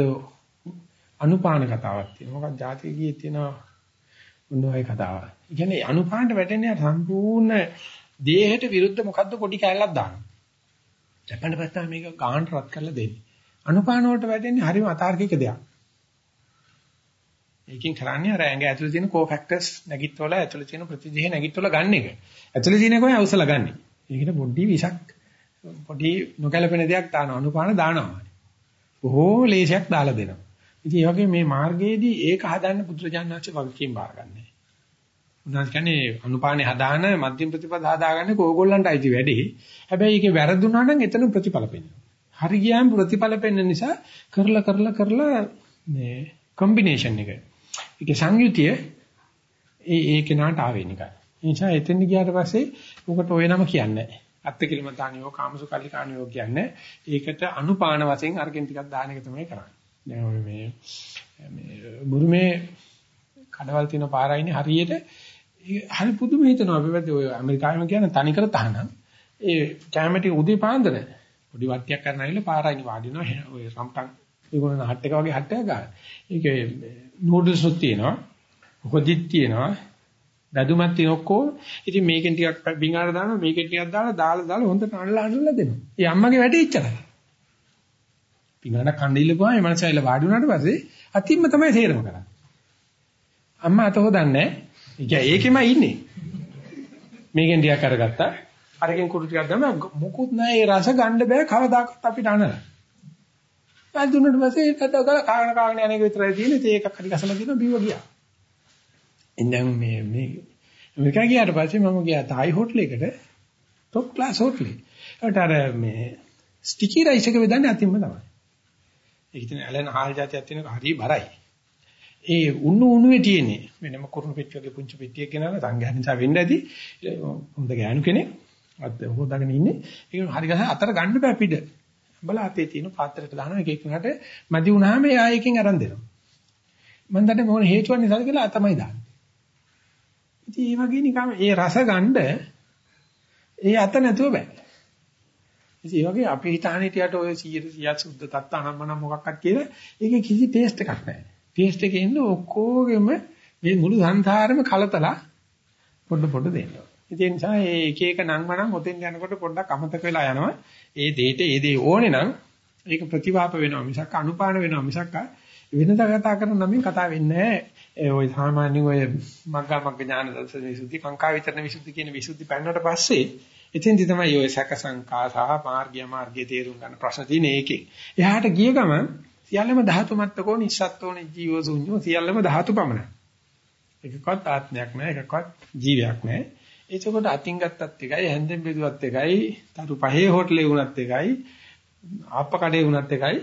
අනුපාන කතාවක් තියෙනවා. මොකක්ද ජාතික ගීයේ තියෙන උන්නෝයි කතාව. ඒ කියන්නේ අනුපානට වැටෙන්නේ සම්පූර්ණ දේහයට විරුද්ධ මොකද්ද පොඩි කැලලක් දානවා. ජපන් පැත්ත මේක ගානට රත් කරලා දෙන්නේ. අනුපාන වලට වැටෙන්නේ හරිම අතාර්කික දෙයක්. ඒකෙන් කරන්නේ අර ඇඟ ඇතුලේ තියෙන කෝෆැක්ටර්ස් නැගිටවල ඇතුලේ තියෙන ප්‍රතිදේහ නැගිටවල ගන්න එක. ඇතුලේ තියෙන කොහේ අවසල ගන්නෙ. ඒකට පොඩි විසක් පොඩි නොකැලපෙන දෙයක් දාන අනුපාන දානවා. බොහෝ ලේසියක් දාලා දෙනවා. ඉතින් ඒ වගේ මේ මාර්ගයේදී ඒක හදන්න පුදුරජානනාංශ වගකීම් බාරගන්නේ. උනාස් කියන්නේ අනුපානේ හදාන මධ්‍යම ප්‍රතිපද හදාගන්නේ කෝගොල්ලන්ට අයිති වැඩි. හැබැයි ඒකේ වැරදුනා නම් එතන ප්‍රතිඵල පෙන්වනවා. හරි ගියාම ප්‍රතිඵල පෙන්වන නිසා කරලා කරලා කරලා මේ කොම්බිනේෂන් එක ඒකේ සංයුතිය ඒ ඒ කෙනාට ආවෙනිකයි. ඒ නිසා එතෙන් ගියාට පස්සේ උකට ඔය නම කියන්නේ නැහැ. අත්තිකිලමතානියෝ කාමසුකල්ලිකානියෝ කියන්නේ ඒකට අනුපාන වශයෙන් අරගෙන ටිකක් දාන එක තමයි කරන්නේ. දැන් ඔය මේ මේ බුරුමේ කඩවල් තියෙන පාරයිනේ හරියට හරි පුදුම හිතනවා අපි වැද්ද ඔය ඇමරිකාවෙම කියන තනිකර තහනම් ඒ කැමටි උදේ පාන්දර පොඩි වට්ටියක් කරන ඇවිල්ලා පාරයිනේ වාඩිනවා ඔය සම්ප්‍රං ඒගොල්ලෝ හට් එක වගේ හට් එකක් ගන්න. ඒකේ නූඩල්ස් උත් තියෙනවා. හොදිත් තියෙනවා. දදුමත් තියෙන ඔක්කොම. ඉතින් මේකෙන් ටිකක් බින්ගාර දානවා මේකෙන් ටිකක් දාලා දාලා දාලා හොඳට අනලා අනලා දෙනවා. ඒ අම්මගේ වැඩේ ඉච්චරයි. බින්ගාර කණ්ඩිල්ල ගියා මේ මනසයිල වාඩි වුණාට පස්සේ අතින්ම තමයි තේරෙම කරන්නේ. අම්මා අත හොදන්නේ නැහැ. ඒකෙම ඉන්නේ. මේකෙන් ටිකක් අරගත්තා. අරකින් කුඩු ටිකක් දැම්මා මොකුත් නැහැ ඒ රස ගන්න බෑ කවදාකවත් අපිට අනලා. පැල් දුන්නට පස්සේ ඒකට ගල කාගෙන කාගෙන යන එක විතරයි තියෙන්නේ. ඒ එකක් හරි ගසලා දිනවා බිව ගියා. ඉතින් මේ මේ ඇමරිකා ගියාට පස්සේ මම ගියා තායි හෝටලයකට টොප් ක්ලාස් හෝටලෙ. ඒකට අර මේ ස්ටිකි රයිස් එක වෙදන්නේ අතින්ම තමයි. ඒක ඉතින් ඇලෙන හාල් જાතියක් තියෙනක හරි බරයි. ඒ උණු උණුවේ තියෙන්නේ වෙනම කුරුණු පෙට්ටියක පුංචි පෙට්ටියක් ගෙනාලා සංඝයා නිසා වෙන්න ඇති. හොඳ ගෑනු කෙනෙක් අත් හොදාගෙන ඉන්නේ. ඒක හරි ගහලා අතර ගන්න බෑ පිට. බලා අතේ තියෙන පාත්‍රයට දානවා එක එකනට මදි වුණාම එයා එකෙන් අරන් දෙනවා. මම දන්නේ මොන හේතුවක් නිසාද කියලා අතමයි දාන්නේ. ඉතින් ඒ වගේ නිකම් ඒ රස ගන්න ඒ අත නැතුව බෑ. ඉතින් ඒ වගේ අපි හිතාන හිටියට ඔය 100 100 සුද්ධ තත්ත අනම්මන මොකක්වත් කියලා ඒකේ කිසි ටේස්ට් එකක් නැහැ. ටේස්ට් එකේ ඉන්න ඔක්කොගෙම මේ මුළු සංසාරෙම කලතලා පොඩ පොඩ දෙන්නවා. ඒ නිසා මේ එක එක නම් මනම් ඔතෙන් යනකොට පොඩ්ඩක් අමතක වෙලා යනවා. ඒ දෙයට ඒ දේ ඕනේ නම් ඒක ප්‍රතිවාප වෙනවා මිසක් අනුපාන වෙනවා මිසක් වෙනදා කතා කරන නමින් කතා වෙන්නේ නැහැ. ඔය සාමාන්‍යයෙන් ඔය මග්ගා මග්ග ඥාන දර්ශන විසුද්ධි, කාංකා විතරන විසුද්ධි කියන විසුද්ධි පෙන්නට පස්සේ එතෙන්දි තමයි ඔය සැක සංකා සහ මාර්ගය මාර්ගයේ තේරුම් ගන්න ප්‍රශ්න තියෙන්නේ ඒකේ. එහාට ගිය ගමන් සියල්ලම ධාතු මත්තකෝ නිස්සත්ත්වෝ ජීව ශුන්‍යෝ සියල්ලම ධාතු පමණයි. එකකවත් ආත්මයක් නැහැ, එකකවත් ජීවයක් නැහැ. එතකොට අතින් ගත්තත් එකයි හැන්දෙන් බෙදුවත් එකයි තරු පහේ හොටලේ වුණත් එකයි ආප්ප කඩේ වුණත් එකයි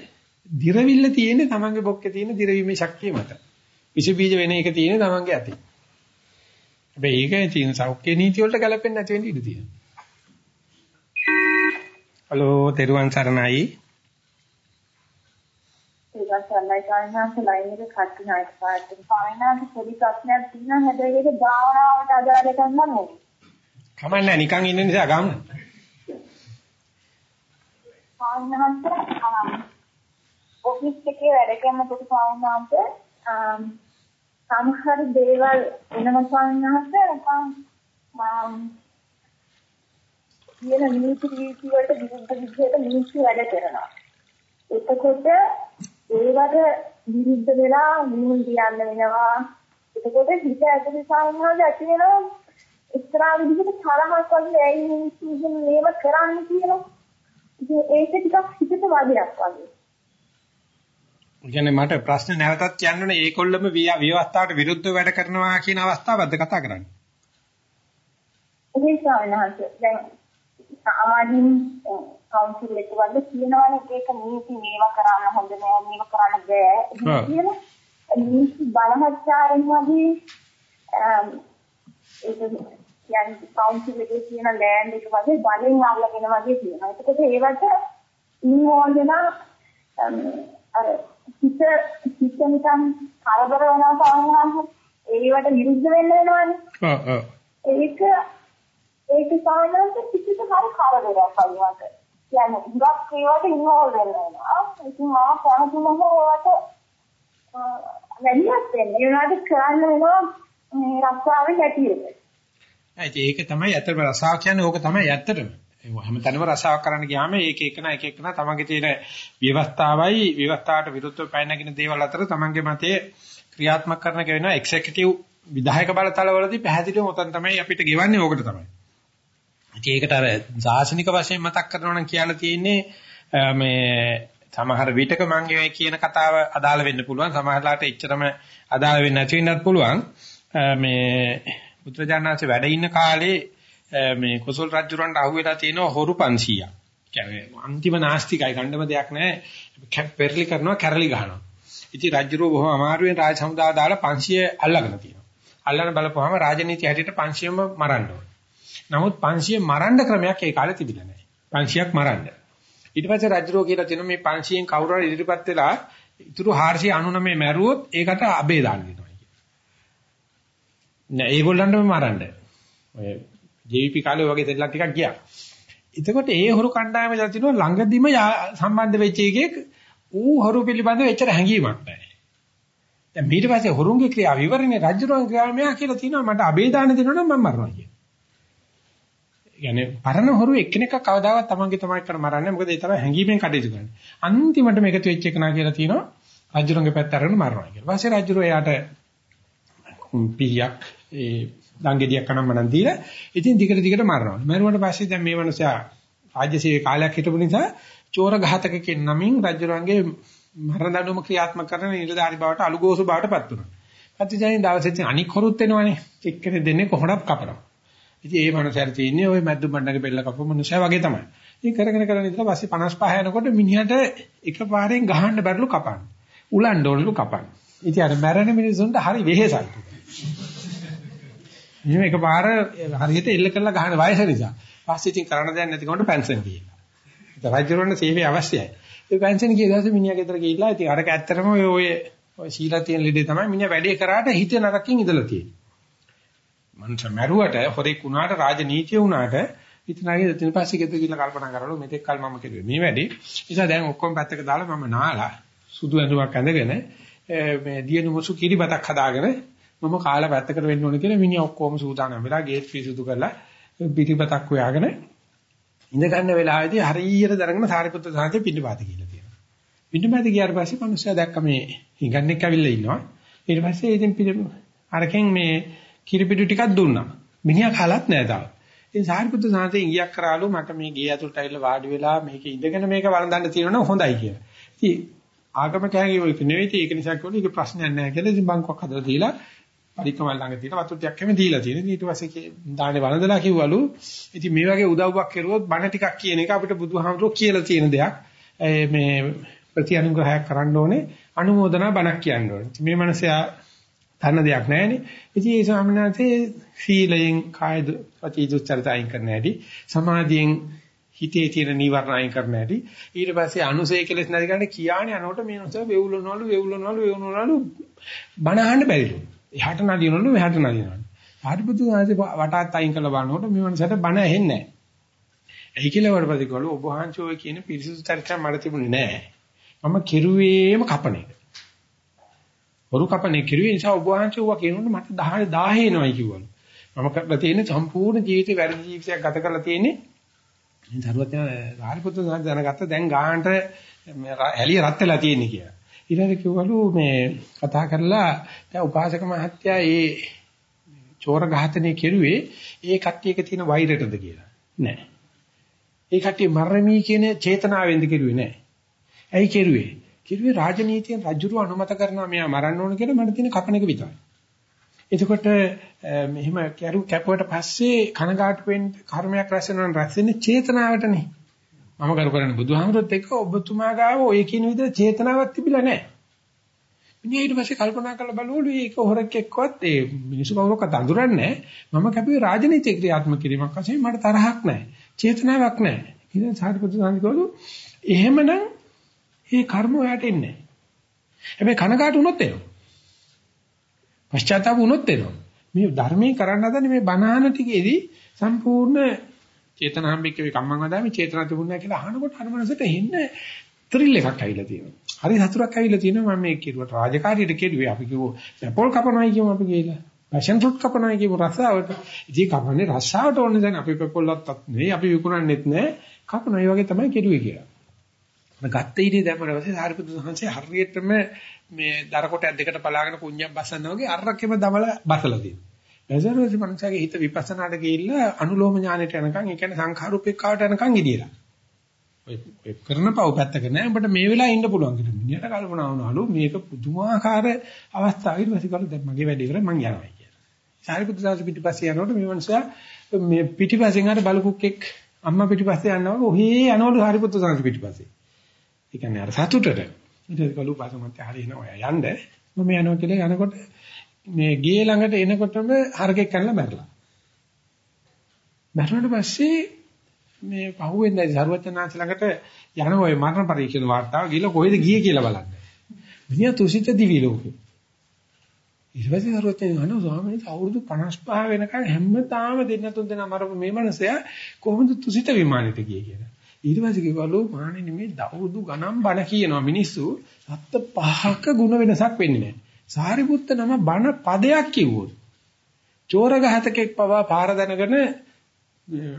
දිරවිල්ල තියෙන්නේ තමන්ගේ බොක්කේ තියෙන දිරවීමේ ශක්තිය මත. විස බීජ වෙන එක තියෙන්නේ තමන්ගේ අතේ. හැබැයි ඒකේ තියෙන සෞඛ්‍ය නීති වලට ගැලපෙන්නේ නැති වෙන්න ඉඩ තියෙනවා. හලෝ තෙරුවන් සරණයි. තෙරුවන් සරණයි කායනාස ලයින් එක කට් වෙනා එකපාරට. කායනාස පොඩි ප්‍රශ්නයක් තියෙනවා හැබැයි ඒක භාවනාවට අදාළ එකක් නෙමෙයි. කමන්නේ නිකන් ඉන්න නිසා ගමු. කායනාස ඔෆිස් එකේ වැඩ කරනකොට කායනාස සමහර දේවල් වෙනම කායනාස නිකන් කියන නීති රීති වලට විරුද්ධ විදිහට මිනිස්සු වැඩ කරනවා. එතකොට ඒවට විරුද්ධ වෙලා මුහුණ දියන්න වෙනවා. එතකොට හිත ඇතුලේ සාමාන්‍යව ඇති වෙනවා එක්තරා විදිහට තරහක් වගේ ඇයි මිනිස්සු මේව කරන්න කියලා. ඉතින් ඒක ටිකක් හිතට වදිනක් වගේ. කියන්නේ මට ප්‍රශ්න නැවතත් කියන්න ඕනේ ඒකොල්ලම විවස්ථාවට විරුද්ධව වැඩ කරනවා කියන අවස්ථාවක්ද කතා කරන්නේ. ඒ ස්වාමීන් දැන් සාමාන්‍යයෙන් කවුන්සිල් එක වල කියනවනේ ඒක නීති මේවා කරන්න හොඳ නෑ මේවා කරන්න බෑ කියන නීති බලහත්කාරයෙන් වගේ ඒක කියන්නේ කවුන්සිල් එකේ කියන ලෑන්ඩ් එක වගේ බලෙන් අල්ලගෙන වගේ තියෙනවා. ඒකත් ඒවට ඉන්වෝල්ව් වෙනා අර හිත හිත නිකන් කරදර වෙනවා සාමාන්‍යයෙන් ඒවට විරුද්ධ වෙන්න වෙනවනේ. ඔව් ඔව්. ඒක ඒක සාමාන්‍යයෙන් පිටිට හරි කරදරයක් වගේ. කියන්නේ හුඟක් ඒවට ඉන්වෝල් වෙනවා. ඉතින් මම කොහොමද ඒවට වැඩියක් වෙන්නේ. ඒනවාට කරන්න වෙනවා මේ රස්සාවේ හැටියට. ඒක තමයි ඇත්තම රසාව කියන්නේ ඕක තමයි ඇත්තටම. හැමතැනම රසාවක් කරන්න ගියාම ඒක එකන එක එකන තමන්ගේ තියෙන ව්‍යවස්ථාවයි ව්‍යවස්ථාවට විරුද්ධව පැනනගෙන දේවල් අතර තමන්ගේ මතයේ ක්‍රියාත්මක කරන එක වෙනවා එක්සිකියුටිව් විධායක බලතලවලදී පැහැදිලිවම උතන් තමයි අපිට ගෙවන්නේ ඕකට තමයි. ඉතින් ඒකට අර සාසනික වශයෙන් මතක් කරනවා නම් කියලා තියෙන්නේ මේ සමහර විටක මම කියන කතාව අදාළ වෙන්න පුළුවන් සමහරලාට එච්චරම අදාළ වෙන්නේ නැති වෙන්නත් පුළුවන් මේ පුත්‍රජානනාංශ වැඩ ඉන්න කාලේ මේ කුසල් රජුරන්ට අහුවෙලා තියෙන හොරු 500ක්. කියන්නේ අන්තිම නාස්තිකයි ගණ්ඩම දෙයක් නැහැ. පෙරලි කරනවා කැරලි ගහනවා. ඉතින් රජුරෝ බොහොම අමාරුවෙන් රාජ සමුදාය දාලා 500 අල්ලගෙන තියෙනවා. අල්ලන බලපුවාම රාජනීති හැටියට 500ම මරන්න ඕනේ. නමුත් 500 මරන්න ක්‍රමයක් ඒ කාලේ තිබිලා නැහැ. 500ක් මරන්න. ඊට පස්සේ රජුරෝ කියලා තියෙනවා මේ 500න් කවුරු හරි ඉදිරිපත් වෙලා ඉතුරු 499 මැරුවොත් ඒකට අබේ දාන්න වෙනවා කියලා. නෑ ඒගොල්ලන්ටම මරන්න. ඔය ජීවිපි කාලේ වගේ දෙල්ලක් ටිකක් ගියා. එතකොට ඒ හොරු කණ්ඩායම දැන් තිනවා ළඟදිම සම්බන්ධ වෙච්ච එකෙක් ඌ හොරු පිළිබඳව එච්චර හැඟීමක් නැහැ. දැන් ඊට පස්සේ හොරුන්ගේ ක්‍රියාව විවරණේ රජුරුවන් ක්‍රියාව මෙයා කියලා තිනවා මට අබේ දාන්න දෙනවනම් මම මරනවා කියලා. يعني පරණ හොරු එක්කෙනෙක් කවදාවත් තමන්ගේ තමයි කර මරන්නේ මොකද ඒ තමයි හැංගීමෙන් කටයුතු කරන්නේ අන්තිමට මේකතු වෙච්ච එක නා කියලා තියෙනවා රජුරන්ගේ පැත්ත අරගෙන මරනවා කියලා. ඊපස්සේ රජුර එයාට පිහියක් ඒ දංගෙඩියක් කනම්මනම් දීලා ඉතින් දිගට දිගට මරනවා. මරුවට පස්සේ දැන් මේ මනුස්සයා රාජ්‍ය සේවයේ කාලයක් හිටපු නිසා චෝර ඝාතකකෙන් නමින් රජුරන්ගේ මරණ දඬුවම ක්‍රියාත්මක කරන නිලධාරි බවට අලුගෝසු බවට පත් වුණා. පත්‍විජානේ දවසෙත් අනික් හොරුත් එනවනේ. එක්කෙනෙක් දෙන්නේ කොහොමද කපනවා. ඉතින් ඒ මනුස්සයාට තියෙන්නේ ওই මැද්දු බණ්ඩගේ බෙල්ල කපපු මනුස්සයා වගේ තමයි. ඉතින් කරගෙන කරගෙන ඉඳලා පස්සේ 55 යනකොට මිනිහට එකපාරෙන් ගහන්න බැරිලු කපන්න. උලන්න ඕනලු කපන්න. ඉතින් අර මැරෙන මිනිසුන්ට හරි වෙහෙසයි. මෙහෙම එකපාර හරියට එල්ල කරලා ගහන වයස නිසා. පස්සේ ඉතින් කරන්න දෙයක් නැති කෙනාට පෙන්ෂන් දීලා. ඉතින් රාජ්‍යරණ සේවය අවශ්‍යයි. ඒ පෙන්ෂන් ගිය දවසේ මිනිහා ගෙදර ගිහිල්ලා ඉතින් අරක ඇත්තටම ඔය ඔය සීලා තියෙන ලෙඩේ තමයි මිනිහා වැඩේ කරාට හිත නරකින් ඉඳලා තියෙන්නේ. මනුෂ්‍ය මැරුවට හොරෙක් වුණාට රාජනීතිය වුණාට ඉතනගේ දෙතින පස්සේ ගෙදර ගිහලා කල්පනා කරලා මෙතෙක් කල් මම කෙරුවේ මේ වැඩේ. නිසා දැන් ඔක්කොම පැත්තක දාලා මම නාලා සුදු ඇඳුමක් ඇඳගෙන මේ දියණු මුසු කිරිබතක් හදාගෙන මම කාලා පැත්තකට වෙන්න ඕනේ කියලා මිනිහ ඔක්කොම සූදානම් වෙලා ගේට් ෆී සුදු කරලා පිටිපතක් හොයාගෙන ඉඳ ගන්න වෙලාවේදී හරියට දැනගෙන සාරිපුත්‍ර සාන්තේ පිටිපත කියලා තියෙනවා. පිටිපත ගියාට පස්සේ මිනිස්සයා දැක්ක මේ හිඟන්නෙක් ඇවිල්ලා ඉන්නවා. ඊට පස්සේ ඉතින් අරකින් මේ කිරිපිටු ටිකක් දුන්නා. මිනිහා කලත් නෑ තාම. ඉතින් සාරිපුත්‍ර සාන්තේ ඉඟියක් කරාලු මට මේ ගේ ඇතුළට ඇවිල්ලා වාඩි වෙලා මේක ඉඳගෙන මේක වළඳන්න තියෙනවනම් හොඳයි කියලා. ඉතින් ආගම කෑගේ ඔය නෙවෙයි ඒක නිසා කිව්වලු ඒක ප්‍රශ්නයක් නෑ කියලා ඉතින් බංකුවක් හදලා දීලා පරික්‍රම ළඟ තියෙන වතුර ටිකක් හැම දීලා තියෙනවා. ඊට පස්සේ දාන්නේ වළඳලා කිව්වලු ඉතින් මේ වගේ උදව්වක් කරුවොත් බණ ටිකක් කියන එක අපිට බුදුහාමුදුරුවෝ කියලා තියෙන දෙයක්. මේ ප්‍රති අනුග්‍රහයක් කරන්න ඕනේ අනුමೋದනා බණක් කියන්න ඕනේ. මේ මනසයා දන්න දෙයක් නැහැනේ. ඉතින් ඒ ස්වාමීන් වහන්සේ සීලයෙන් කාය වචී දුස්චරිත අයින් කරන්න හැටි, සමාධියෙන් හිතේ තියෙන නීවරණ අයින් කරන හැටි. ඊට පස්සේ අනුසය කෙලස් නැති කරන්න කියානේ අනකොට මේ නොස වෙවුලනවලු වෙවුලනවලු වෙවුලනවලු බණ අහන්න බැරිලු. එහාට නදිනවලු මෙහාට නදිනවලු. සාරිපුත්තු සාන්සේ වටාත් අයින් කරලා බලනකොට මේ මනසට බණ ඇහෙන්නේ නැහැ. එයි කියලා වඩපති කළු ඔබ වහන්සේ ඔය කියන පිරිසිදු චරිතය මට තිබුණේ නැහැ. මම කිරුවේම කපන එක. වරු කපනේ කිරුවේ නිසා ඔබ වහන්සේ ඔවා කියනොත් මට 10 10 එනවයි කිව්වලු. මම කරලා තියෙන සම්පූර්ණ ජීවිතේ වැරදි ජීවිතයක් ගත කරලා තියෙන්නේ. ඉතින් සරුවත් යන සාරිපුත්තු සාන්සේ දැනගත්ත දැන් ගාහන්ට ඇලිය රත් වෙලා තියෙන්නේ කියලා. ඊළඟට කිව්වලු මේ කතා කරලා දැන් උපාසක මහත්තයා ඒ චෝර ඝාතනය කෙරුවේ ඒ කට්ටියක තියෙන වෛරයටද කියලා. නෑ. ඒ කට්ටිය මරණමී කියන චේතනාවෙන්ද කෙරුවේ නෑ. ඇයි කෙරුවේ? කෙරුවේ රාජනීතියෙන් රජුරු අනුමත කරනවා මෙයා මරන්න ඕන කියලා මට තියෙන කපන එක විතරයි. එතකොට මෙහෙම කරු කැපුවට පස්සේ කනගාටු වෙන්න කර්මයක් රැස් වෙනවා රැස් වෙන්නේ චේතනාවටනේ. මම කරු කරන්නේ බුදුහාමුදුරුත් එක්ක ඔබතුමා ගාව ඔය කියන විදිහට චේතනාවක් තිබිලා නැහැ. මිනිහා ඊට පස්සේ කල්පනා කරලා බලවලු මේක හොරෙක් එක්කවත් ඒ මිනිස්සු කවුරක්වත් අඳුරන්නේ නැහැ. මම කැපුවේ රාජනීතිය ක්‍රියාත්මක කිරීමක් වශයෙන් මට තරහක් නැහැ. චේතනාවක් නැහැ. ඉතින් සාරිපුත්‍ර සාන්තිකවලු එහෙමනම් මේ කර්ම ඔයාට එන්නේ නැහැ. හැබැයි කනකාට වුණොත් එනවා. පශ්චාත්තාප වුණොත් එනවා. මේ ධර්මයේ කරන්න හදන්නේ මේ බණහන ටිකේදී සම්පූර්ණ චේතනාම්බික වේ කම්මං වදාමි චේතනා තිබුණා කියලා අහනකොට අර මනසට එන්න ත්‍රිල් එකක් ඇවිල්ලා තියෙනවා. හරි සතුටක් ඇවිල්ලා තියෙනවා මම මේ කිරුවට රාජකාරියට කෙරුවේ අපි කිව්වෝ පොල් කපනවායි කියමු අපි කියලා. පැෂන් ෆෘට් කපනවායි කියමු රසාවට. ඉතින් කපන්නේ රසාවට ඕනේ දැන් අපි පොල්ලක්වත් නෙවෙයි අපි විකුණන්නෙත් නෑ. කපනවා ඒ වගේ තමයි කෙරුවේ කියලා. ගත්ත ඉදී දැම්මම පස්සේ සාරිපුත්‍ර සංහසේ හරියටම මේ දර කොටයක් දෙකට පලාගෙන කුණ්‍යක් බස්සනවා වගේ අරකෙම දමලා බසලා තියෙනවා. බැසරෝසි මනුස්සයාගේ හිත විපස්සනාට ගිහිල්ලා අනුලෝම ඥානෙට යනකම් ඒ කියන්නේ සංඛාරූපේක්කාවට යනකම් ඉදිරියලා. ඔය කරන පව පැත්තක නෑ ඔබට මේ වෙලාවේ ඉන්න පුළුවන් කියලා. මිනිහට කල්පනා වුණාලු මේක පුදුමාකාර අවස්ථාවකින් පස්සේ දැන් මගේ වැඩේ කරලා මං යනවා කියලා. සාරිපුත්‍ර සාසු පිටිපස්සේ යනකොට මේ මනුස්සයා මේ පිටිපස්සෙන් ආර බලකුක්ෙක් අම්මා පිටිපස්සේ යනවා ඔහේ යනවලු සාරිපුත්‍ර සාසු පිටිපස්සේ. ඒ කියන්නේ අර සතුටට. ඊට කළු පාසමත් හරි එනවා යන්න. මම යනවා කියලා යනකොට මේ ගේ ළඟට එනකොටම හරකෙක් කනලා මැරලා. මැරුණාට පස්සේ මේ පහුවෙන්දයි සරුවචනාංශ ළඟට යන ඔය මරණ පරීක්ෂණ වාර්තාව ගිහලා කොහෙද ගියේ කියලා බලන්න. මිනිහා තුසිත දිවි ලෝකේ. ඊට පස්සේ සරුවචනාංශ අහනවා ස්වාමීන් වහන්සේ අවුරුදු 55 වෙනකන් හැමදාම දෙන්න තුන් දෙනා මරපු මේ මනසයා කොහොමද තුසිත විමානෙට ගියේ කියලා. ඊට පස්සේ කිව්වලු මාන්නේ මේ දවුරුදු ගණන් බණ කියනවා මිනිස්සු සත්ත පහක ಗುಣ වෙනසක් වෙන්නේ නැහැ. සාරිපුත්ත නම බණ පදයක් කිව්වොත් චෝරගහතකෙක් පවා පාර දැනගෙන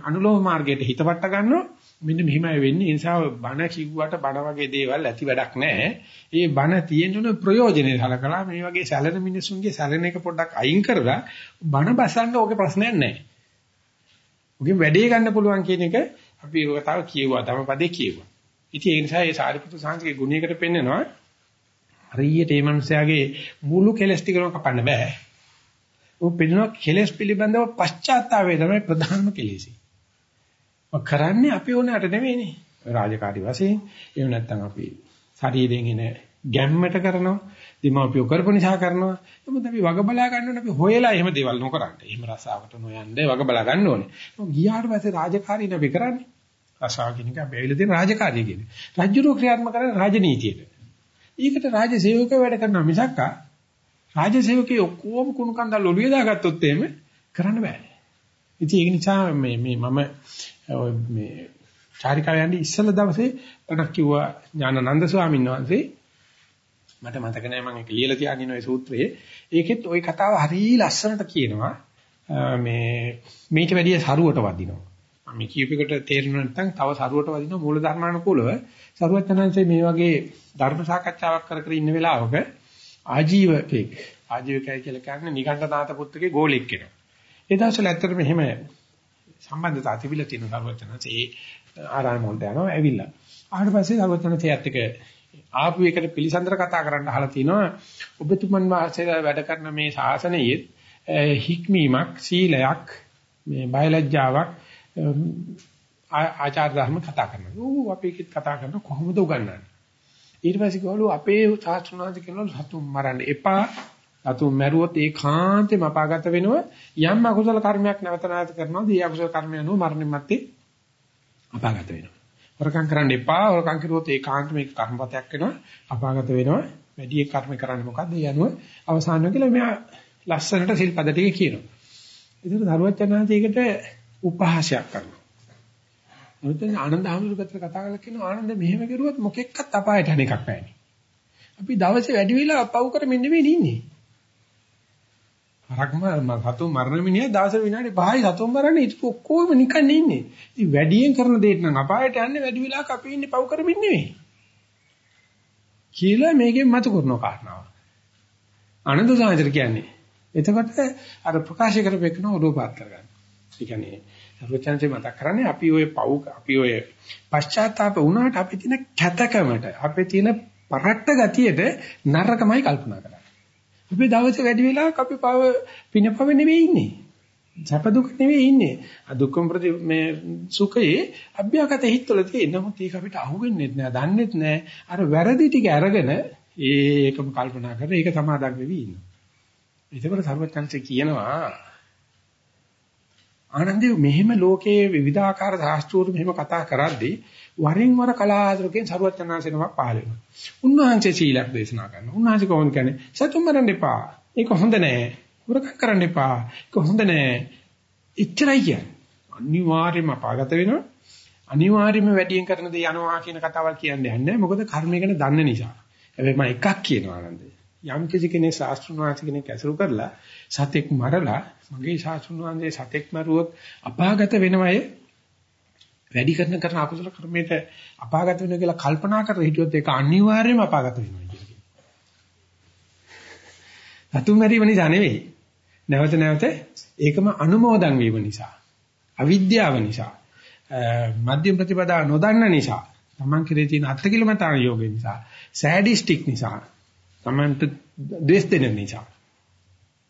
අනුලෝම මාර්ගයට හිතවට ගන්නවා. මෙන්න මෙහිමයි වෙන්නේ. ඒ නිසා බණ කිව්වට බණ වගේ දේවල් ඇති වැඩක් නැහැ. ඒ බණ තියෙනුන ප්‍රයෝජනේ සලකලා මේ වගේ සැලෙන මිනිසුන්ගේ සැලෙන එක පොඩ්ඩක් අයින් කරලා බණ බසන්න ඕකේ ප්‍රශ්නයක් නැහැ. ඔගෙන් වැඩේ ගන්න පුළුවන් කියන එක අපි ඒක තව කියුවා තම පදේ කියුවා ඉතින් ඒ නිසා ඒ සාරිපුත්‍ර සාංශිකේ ගුණයකට පෙන්නනවා. හරියට මේ මනුස්සයාගේ මුළු කෙලස් ටිකම කපන්න බෑ ਉਹ පිළිනවා කෙලස් පිළිබඳව පශ්චාත්තාපය තමයි ප්‍රධානම කෙලෙසි. ඔක් කරන්නේ අපි ඕනට නෙවෙයිනේ. රාජකාරී වශයෙන් එහෙම නැත්නම් අපි ශරීරයෙන් එන ගැම්මට කරනවා. දිමාපිය කරපු නිසා කරනවා. එමුත් අපි වග බලා ගන්න ඕනේ අපි හොයලා එහෙම දේවල් නොකරන්න. එහෙම රසාවට නොයන්න වග බලා ගන්න ඕනේ. ගියාට පස්සේ රාජකාරී නෙවෙයි කරන්නේ. රසාව කියන එක අපි ඇවිල්ලා තියෙන රාජකාරිය කියන්නේ. රාජ්‍යරෝ ක්‍රියාත්මක කරන රාජනීතියට. ඒකට රාජ්‍ය සේවකයෝ වැඩ කරනවා මිසක් රාජ්‍ය සේවකයෝ ඔක්කොම කුණු කන්දල් ඔළුවේ දාගත්තොත් එහෙම කරන්න බෑ. ඉතින් ඒක නිසා මේ මේ මම මේ චාරිකාව යන්නේ ඉස්සල දවසේ බණක් කිව්වා ඥානানন্দ ස්වාමීන් වහන්සේ. මට මතක නෑ මම ඒක ලියලා තියාගෙන ඉන ඔය සූත්‍රයේ. ඒකෙත් ওই කතාව හරිය ලස්සනට කියනවා. මේ මේට වැඩිය සරුවට වදිනවා. මම කියපෙකට තේරෙන්නේ නැත්නම් තව සරුවට වදිනවා මූල ධර්මානුකූලව සරුවචනංශයේ මේ වගේ ධර්ම සාකච්ඡාවක් කර කර ඉන්න වෙලාවක ආජීවකෙක් ආජීවකයි කියලා කියන්නේ නිකණ්ඨනාත පුත්‍රගේ ගෝලෙක් කෙනා. ඒ දවස්වල ඇත්තටම එහෙම සම්බන්ධතා තිබිලා තියෙන සර්වචනස ඒ ආරාම වලට යනවා ඇවිල්ලා. ආවට පස්සේ සර්වචනසයත් එක්ක ආපු එකට පිළිසඳර කතා කරන්න අහලා තිනවා ඔබතුමන් වාසයේ වැඩ කරන මේ ශාසනයේ හික්මීමක් සීලයක් මේ බයලජ්ජාවක් ආචාර ධර්ම කතා කරනවා. ඌ අපි කතා කරන කොහොමද උගන්වන්නේ? ඊට පස්සේ කිව්වලු අපේ සාස්ත්‍රනාද කියනවලු සතුන් මරන්න එපා. සතුන් මැරුවොත් ඒකාන්තෙම අපාගත වෙනවා. යම් අකුසල කර්මයක් නැවත නැවත කරනවාද ඒ අකුසල කර්මය අනුව මරණය මැත්තේ අපාගත වෙනවා. හොරකම් කරන්න එපා. හොරකම් කරුවොත් ඒකාන්ත මේක කර්මපතයක් වෙනවා. අපාගත වෙනවා. වැඩි ඒ කර්ම කරන්නේ මොකද්ද? ඒ අනුව අවසාන වෙන කියලා මෙයා ලස්සනට සිල්පද ටික කියනවා. ඒකට ධර්මචර්යනාථයකට උපහාසයක් කරනවා. මොකද ආනන්ද හැමෝටත් කතා කරලා කියනවා ආනන්ද මෙහෙම කරුවොත් මොකෙක්වත් අපායට යන එකක් නැහැ. අපි දවසේ වැඩි වෙලා පව් කරමින් නෙවෙයි ඉන්නේ. හරක්ම සතු මරණ මිනිහා දවස් විනාඩි 5යි සතුන් මරන්නේ ඉතින් ඔක්කොම නිකන් ඉන්නේ. ඉතින් වැඩියෙන් කරන දෙයක් නම් අපායට යන්නේ වැඩි වෙලාවක් අපි ඉන්නේ පව් කරමින් නෙවෙයි. කියලා මේකෙන් මතු කරන කාරණාව. ආනන්ද සාහිත්‍ය කියන්නේ. එතකොට අර ප්‍රකාශ කරපෙන්න ඔළුව පාත් කරගන්න. ඒ කියන්නේ සර්වචන්සේ මතක් කරන්නේ අපි ඔය පව් අපි ඔය පශ්චාත්තාප වුණාට අපි තියෙන කැතකමට අපේ තියෙන පරට්ට ගතියට නරකමයි කල්පනා කරන්නේ. අපි දවසේ වැඩි වෙලාවක් අපි පව පිනපව නෙවෙයි ඉන්නේ. සැප දුක නෙවෙයි ඉන්නේ. දුක්ඛම ප්‍රති මේ සුඛයේ අභ්‍යගත හිතවල තියෙන නමුත් ඒක අපිට අහුවෙන්නේ නැහැ, දන්නේත් නැහැ. අර වැරදි ටික අරගෙන ඒකම කල්පනා කරලා ඒක සමාදන් වෙවි ඉන්නවා. ඒකවල සර්වඥාන්සේ කියනවා ආනන්දේ මෙහෙම ලෝකයේ විවිධාකාර ශාස්ත්‍රෝරු මෙහෙම කතා කරද්දී වරින් වර කලාතුරකින් සරුවචනාංශනමක් පහළ වෙනවා. උන්වහන්සේ සීලක් දේශනා කරනවා. උන්වහන්සේ කොහොමද කියන්නේ? සතුම් මරන්න එපා. ඒක හොඳ නෑ. වරකම් කරන්න එපා. ඒක හොඳ නෑ. එච්චරයි කියන්නේ. අනිවාර්යයෙන්ම අපාගත වෙනවා. අනිවාර්යයෙන්ම වැඩියෙන් කරන දේ යනවා කියන කතාවල් කියන්නේ නැහැ. මොකද කර්මය ගැන දන්න නිසා. හැබැයි මම එකක් කියනවා ආනන්දේ. යම් කිසි කෙනෙක් ශාස්ත්‍රුණ වාසි කෙනෙක් ඇසුරු කරලා සතෙක් මරලා මගේ ශාස්ත්‍රුණ වාසයේ සතෙක් මරුවොත් අපාගත වෙනවයේ වැඩි කරන කරන අකුසල කර්මයට අපාගත වෙනවා කියලා කල්පනා කර හිටියොත් ඒක අනිවාර්යයෙන්ම අපාගත වෙනවා කියලා කියනවා. අතුම් මැරීම නිසා නෙවෙයි. නැවත නැවත ඒකම අනුමෝදන් වීම නිසා. අවිද්‍යාව නිසා. මධ්‍යම ප්‍රතිපදාව නොදන්න නිසා. Taman කෙරේ තියෙන අත්කිලමතාන යෝගය නිසා. සෑඩිස්ටික් නිසා. Tamanට ද්වේෂ දෙන නිසා.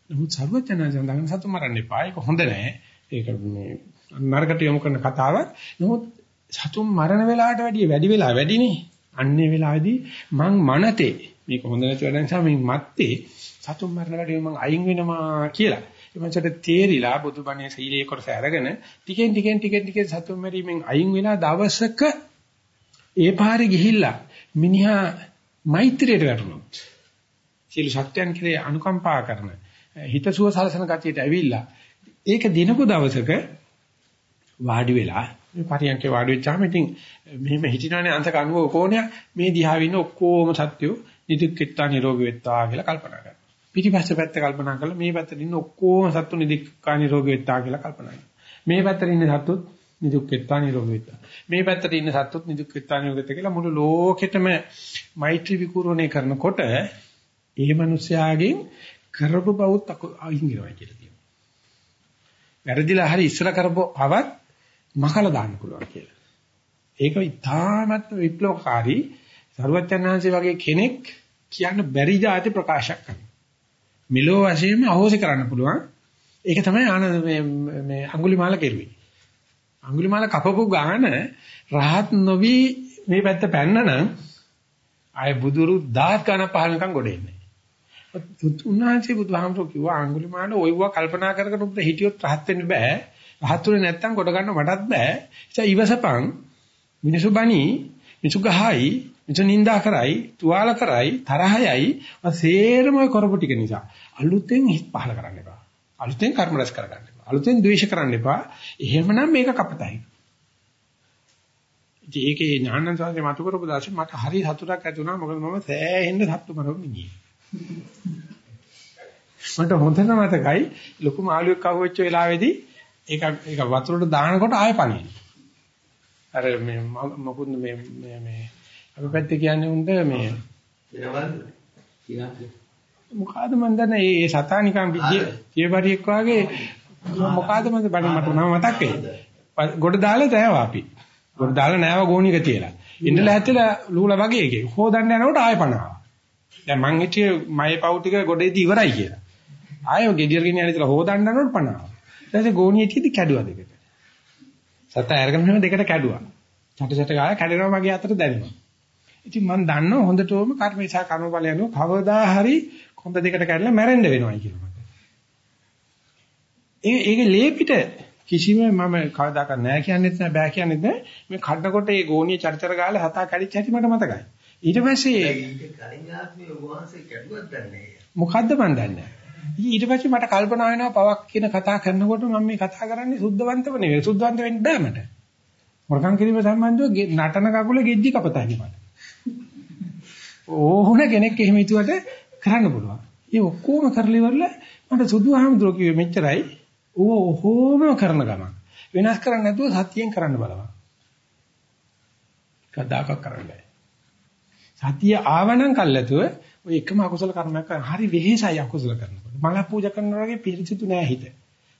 නමුත් සර්වඥයන් සඳහන් සතු මරන්න එපා. ඒක හොඳ නෑ. ඒක මේ නරකට යොමු කරන කතාවක්. නමුත් සතුන් මරණ වෙලාවට වැඩිය වැඩි වෙලා වැඩිනේ. අන්නේ වෙලාවේදී මං මනතේ මේක හොඳ නැති වැඩ නිසා මං මත්තේ සතුන් මරණ වැඩිය මං අයින් වෙනවා කියලා. එමන්සට තේරිලා බුදුබණේ සීලයේ කොටස අරගෙන ටිකෙන් ටිකෙන් ටිකෙන් ටිකෙන් සතුන් මරීමෙන් අයින් වෙලා දවසක ඒ පාරේ ගිහිල්ලා මිනිහා මෛත්‍රියට වැටුණොත් සියලු සත්‍යයන් කෙරේ අනුකම්පා කරන හිතසුව සලසන ගතියට ඇවිල්ලා ඒක දිනපු දවසක වාඩි වෙලා මේ පරියන්කේ වාඩි වෙච්චාම ඉතින් මෙහෙම හිටිනවනේ අන්තක 90 කෝණයක් මේ දිහා වින්න ඔක්කොම සත්‍යෝ නිදුක්කෙත්තා නිරෝගී වෙත්තා කියලා කල්පනා කරනවා. පිටිපස්ස පැත්ත කල්පනා කරලා මේ පැත්තේ ඉන්න ඔක්කොම සත්තු නිදුක්කා නිරෝගී වෙත්තා කියලා කල්පනා කරනවා. මේ පැත්තේ ඉන්න සත්තුත් නිදුක්කෙත්තා නිරෝගී වෙත්තා. මේ පැත්තේ ඉන්න සත්තුත් නිදුක්කෙත්තා නිරෝගී වෙත්තා කියලා මුළු ලෝකෙටම මෛත්‍රී විකූර්ණේ කරනකොට ඒ මිනිස්යාගෙන් කරපු බවුත් අයින් වෙනවා කියලා තියෙනවා. වැරදිලා හරි ඉස්සර කරපු අවත් මකලා දාන්න පුළුවන් කියලා. ඒක ඉතාමත් විප්ලවකාරී සර්වඥාන්සේ වගේ කෙනෙක් කියන්න බැරි જાති ප්‍රකාශයක් කරනවා. මිලෝ වශයෙන්ම අහෝසි කරන්න පුළුවන්. ඒක තමයි ආනන්ද මේ මේ අඟුලිමාල කෙරුවේ. අඟුලිමාල කපපු ගාන රහත් නොවි මේ පැත්ත පැන්නනම් ආය බුදුරු දහස් ගණන් පහලකම් ගොඩ එන්නේ. උන්වහන්සේ බුදුහාමුදුරුවෝ කිව්වා අඟුලිමාල ඔයව කල්පනා කර කර උඹට හිටියොත් රහත් වෙන්න බෑ. රහත්ුනේ නැත්තම් කොට ගන්න මටත් බෑ. ඒ ඉවසපන් මිනිසු බණි මිනිසු ගහයි මිනිසු නිඳා කරයි තුවාල කරයි තරහයයි සේරම කරපු ටික නිසා අලුතෙන් හිත් පහල කරන්න එපා. අලුතෙන් කර්ම රැස් කරගන්න එපා. අලුතෙන් ද්වේෂ කරන්න එපා. එහෙමනම් මේක කපතයි. ඉතින් ඒකේ ඥානන් සංසේ මතු කරපු දාශ මට හරි සතුටක් ඇති වුණා මොකද මම සෑහෙන්න සතුටු මරව මිනිහෙක්. මට හොඳට මතකයි ලොකු මාළුවෙක් අහුවෙච්ච වෙලාවේදී ඒක ඒක වතුරට දානකොට ආයෙ පණින. අර මේ මොකුත් මේ මේ මේ අපි පැත්තේ කියන්නේ උන්ට මේ මොකಾದ මන් දන්නේ මේ සතා නිකන් පියපරියෙක් වාගේ මොකಾದ මන්ද බඩ මට නම මතක් වෙයි. ගොඩ දාලා තෑවා අපි. ගොඩ දාලා නෑව ගෝණික තියලා. ඉන්නලා හැත්තලා ලූලා වගේ එකේ. හොදන්න යනකොට ආයෙ පණාවා. දැන් මං හිටියේ මයේ පව් ටික ගොඩේදී ඉවරයි කියලා. ආයෙ ගෙඩියර ගෙනියන ඉතලා හොදන්න යනකොට පණාවා. ඊට පස්සේ ගෝණියේදී කැඩුවා දෙකට. සත අරගෙන මෙහෙම දෙකට කැඩුවා. චට චට ගාලා කැඩෙනවා මගේ අතට දැනෙනවා. ඉතින් මම දන්නවා හොඳටම කර්මේශා කර්ම බල යනවා කවදා හරි කොන්ද දෙකට කැඩලා මැරෙන්න වෙනවයි කියලා මට. ඒ ඒකේ ලේ පිට කිසිම මම කවදාකවත් නැහැ කියන්නෙත් නැහැ බෑ කියන්නෙත් නැහැ. මේ කඩනකොට ඒ ගෝණිය චරිචර ගාලා හතා කැඩිච්ච හැටි මට මතකයි. ඊට පස්සේ කලින් ආත්මේ වහන්සේ කැඩුවත් දන්නේ මොකද්ද මන් දන්නේ ඊට පස්සේ මට කල්පනා වෙනවා පවක් කියන කතා කරනකොට මම මේ කතා කරන්නේ සුද්ධවන්තව නෙවෙයි. සුද්ධවන්ත වෙන්න බෑ මට. මොරකම් කිරීම සම්බන්ධව නටන කකුල ගෙජ්ජි කපතයි මට. ඕන කෙනෙක් එහෙම හිතුවට කරන්න පුළුවන්. ඒ ඔක්කොම කරලා ඉවරලා මට සුදුහාමුදුරුවෝ කිව්වේ මෙච්චරයි. ඌ ඔහොම කරන ගමන්. වෙනස් කරන්නේ නැතුව සතියෙන් කරන්න බලවා. කදාක කරන්න බෑ. සතිය ආවනම් කල්ලාතුව ඔය එකම අකුසල කර්මයක් කරන හරි වෙහෙසයි අකුසල කරනකොට. මලක් පූජා කරනවා වගේ පිරිසිදු නෑ හිත.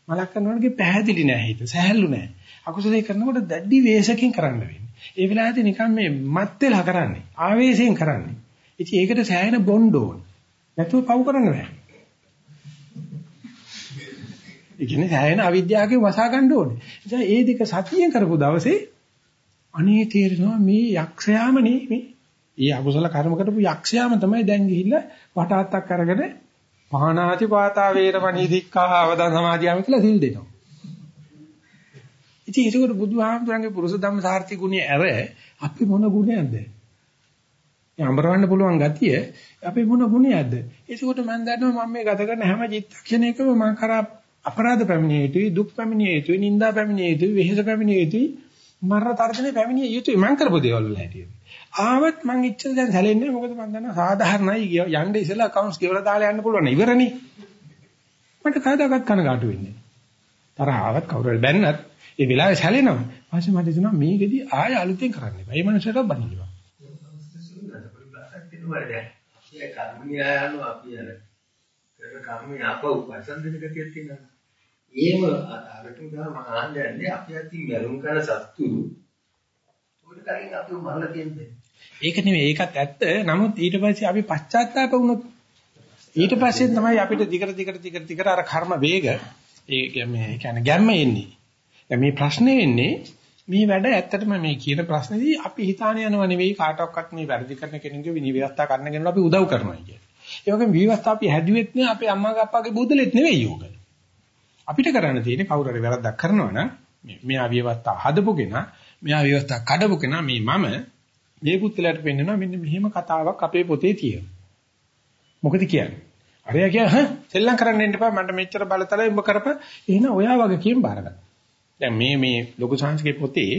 මලක් කරනවා වගේ පැහැදිලි නෑ හිත. සහැල්ලු නෑ. අකුසලයේ කරනකොට දැඩි වේශකින් කරන්න වෙන්නේ. ඒ වෙලාවේදී නිකන් මේ මත් වෙලා කරන්නේ. ආවේශයෙන් කරන්නේ. ඉතින් ඒකට සෑහෙන බොන්ඩ් ඕන. නැතුව පව් කරන්න බෑ. ඒ කියන්නේ සෑහෙන අවිද්‍යාවකින් වසා ගන්න ඕනේ. ඉතින් ඒ දෙක සතියෙන් කරපු දවසේ අනේ තේරෙනවා මේ යක්ෂයාම නෙමෙයි. ඒ අකුසල කර්ම කරපු යක්ෂයාම තමයි දැන් ගිහිල්ලා වටාත්තක් අරගෙන පහනාති පාතා වේරමණී දික්ඛා අවදන් සමාදියාම කියලා සිල් දෙනවා. ඉතින් ඒකට බුදුහාමුදුරන්ගේ පුරුෂ ධම්ම සාර්ථි ගුණය ඇර අපි මොන ගුණයක්ද? යම්බරවන්න පුළුවන් ගතිය අපි මොන ගුණයක්ද? ඒකකොට මම දන්නවා මම මේ ගත කරන හැම චිත්තක්ෂණයකම මම කරා අපරාධ පැමිණිය යුතුයි, දුක් පැමිණිය යුතුයි, නිന്ദා පැමිණිය යුතුයි, වෙහෙස පැමිණිය යුතුයි, මරණ තර්ජනේ පැමිණිය යුතුයි. මම කරපු දේවල් වල හැටියට. ආවත් මං ඉච්චර දැන් සැලෙන්නේ මොකද මං දන්නවා සාධාරණයි යන්න ඉස්සෙල්ලා accounts ගෙවලා දාලා යන්න පුළුවන් ඉවරනේ. මට කවදාකවත් කනගාටු වෙන්නේ නැහැ. තරහවත් කවුරු හරි බැන්නත් ඒ වෙලාවේ සැලෙනවා. ඊපස්සේ මට හිතුණා මේකෙදි ආය අලුතෙන් කරන්න එපා. මේ මනුස්සයට බනිනවා. ඒ කර්මණිය යනවා අපි අර කරන කර්මණිය අපව පසන්දෙන ගතියක් තියෙනවා. ඒම අරටු ගා මම ආන්නේ අපි අතින් වැරුම් කරන සත්තු උඩ කලින් අපි මරලා තියෙන්නේ. ඒක නෙමෙයි ඒකත් ඇත්ත. නමුත් ඊට පස්සේ අපි පශ්චාත්තාප වුණොත් ඊට පස්සේ තමයි අපිට දිගට දිගට දිගට දිගට අර කර්ම වේග ඒ මේ කියන්නේ ගැම්ම එන්නේ. දැන් මේ ප්‍රශ්නේ එන්නේ මේ වැඩ ඇත්තටම මේ කියන ප්‍රශ්නේදී අපි හිතාන යනව නෙවෙයි කාටවත් මේ වැරදි කරන කෙනෙකුගේ විනිවිදස්ථා කරන කෙනෙකුට අපි උදව් කරනවා කියන්නේ. ඒ වගේම විවස්ථා අපි හැදුවෙත් නෑ අපේ අම්මා අප්පාගේ බුදලෙත් නෙවෙයි යෝග. අපිට කරන්න තියෙන්නේ කවුරු හරි වැරද්දක් කරනවා නම් මෙයා විවස්ථා හදපු කෙනා, මෙයා විවස්ථා කඩපු කෙනා මේ මම මේ පුත්ලයාට පෙන්නනවා මෙන්න මෙහෙම කතාවක් අපේ පොතේ තියෙනවා. මොකද කියන්නේ? අරයා කිය හා සෙල්ලම් කරන්න එන්න එපා මට මෙච්චර බලතලයි උඹ කරප එහෙනම් ඔයා වගේ කියන් බාරගන්න. දැන් මේ මේ ලොකු සංස්කෘතික පොතේ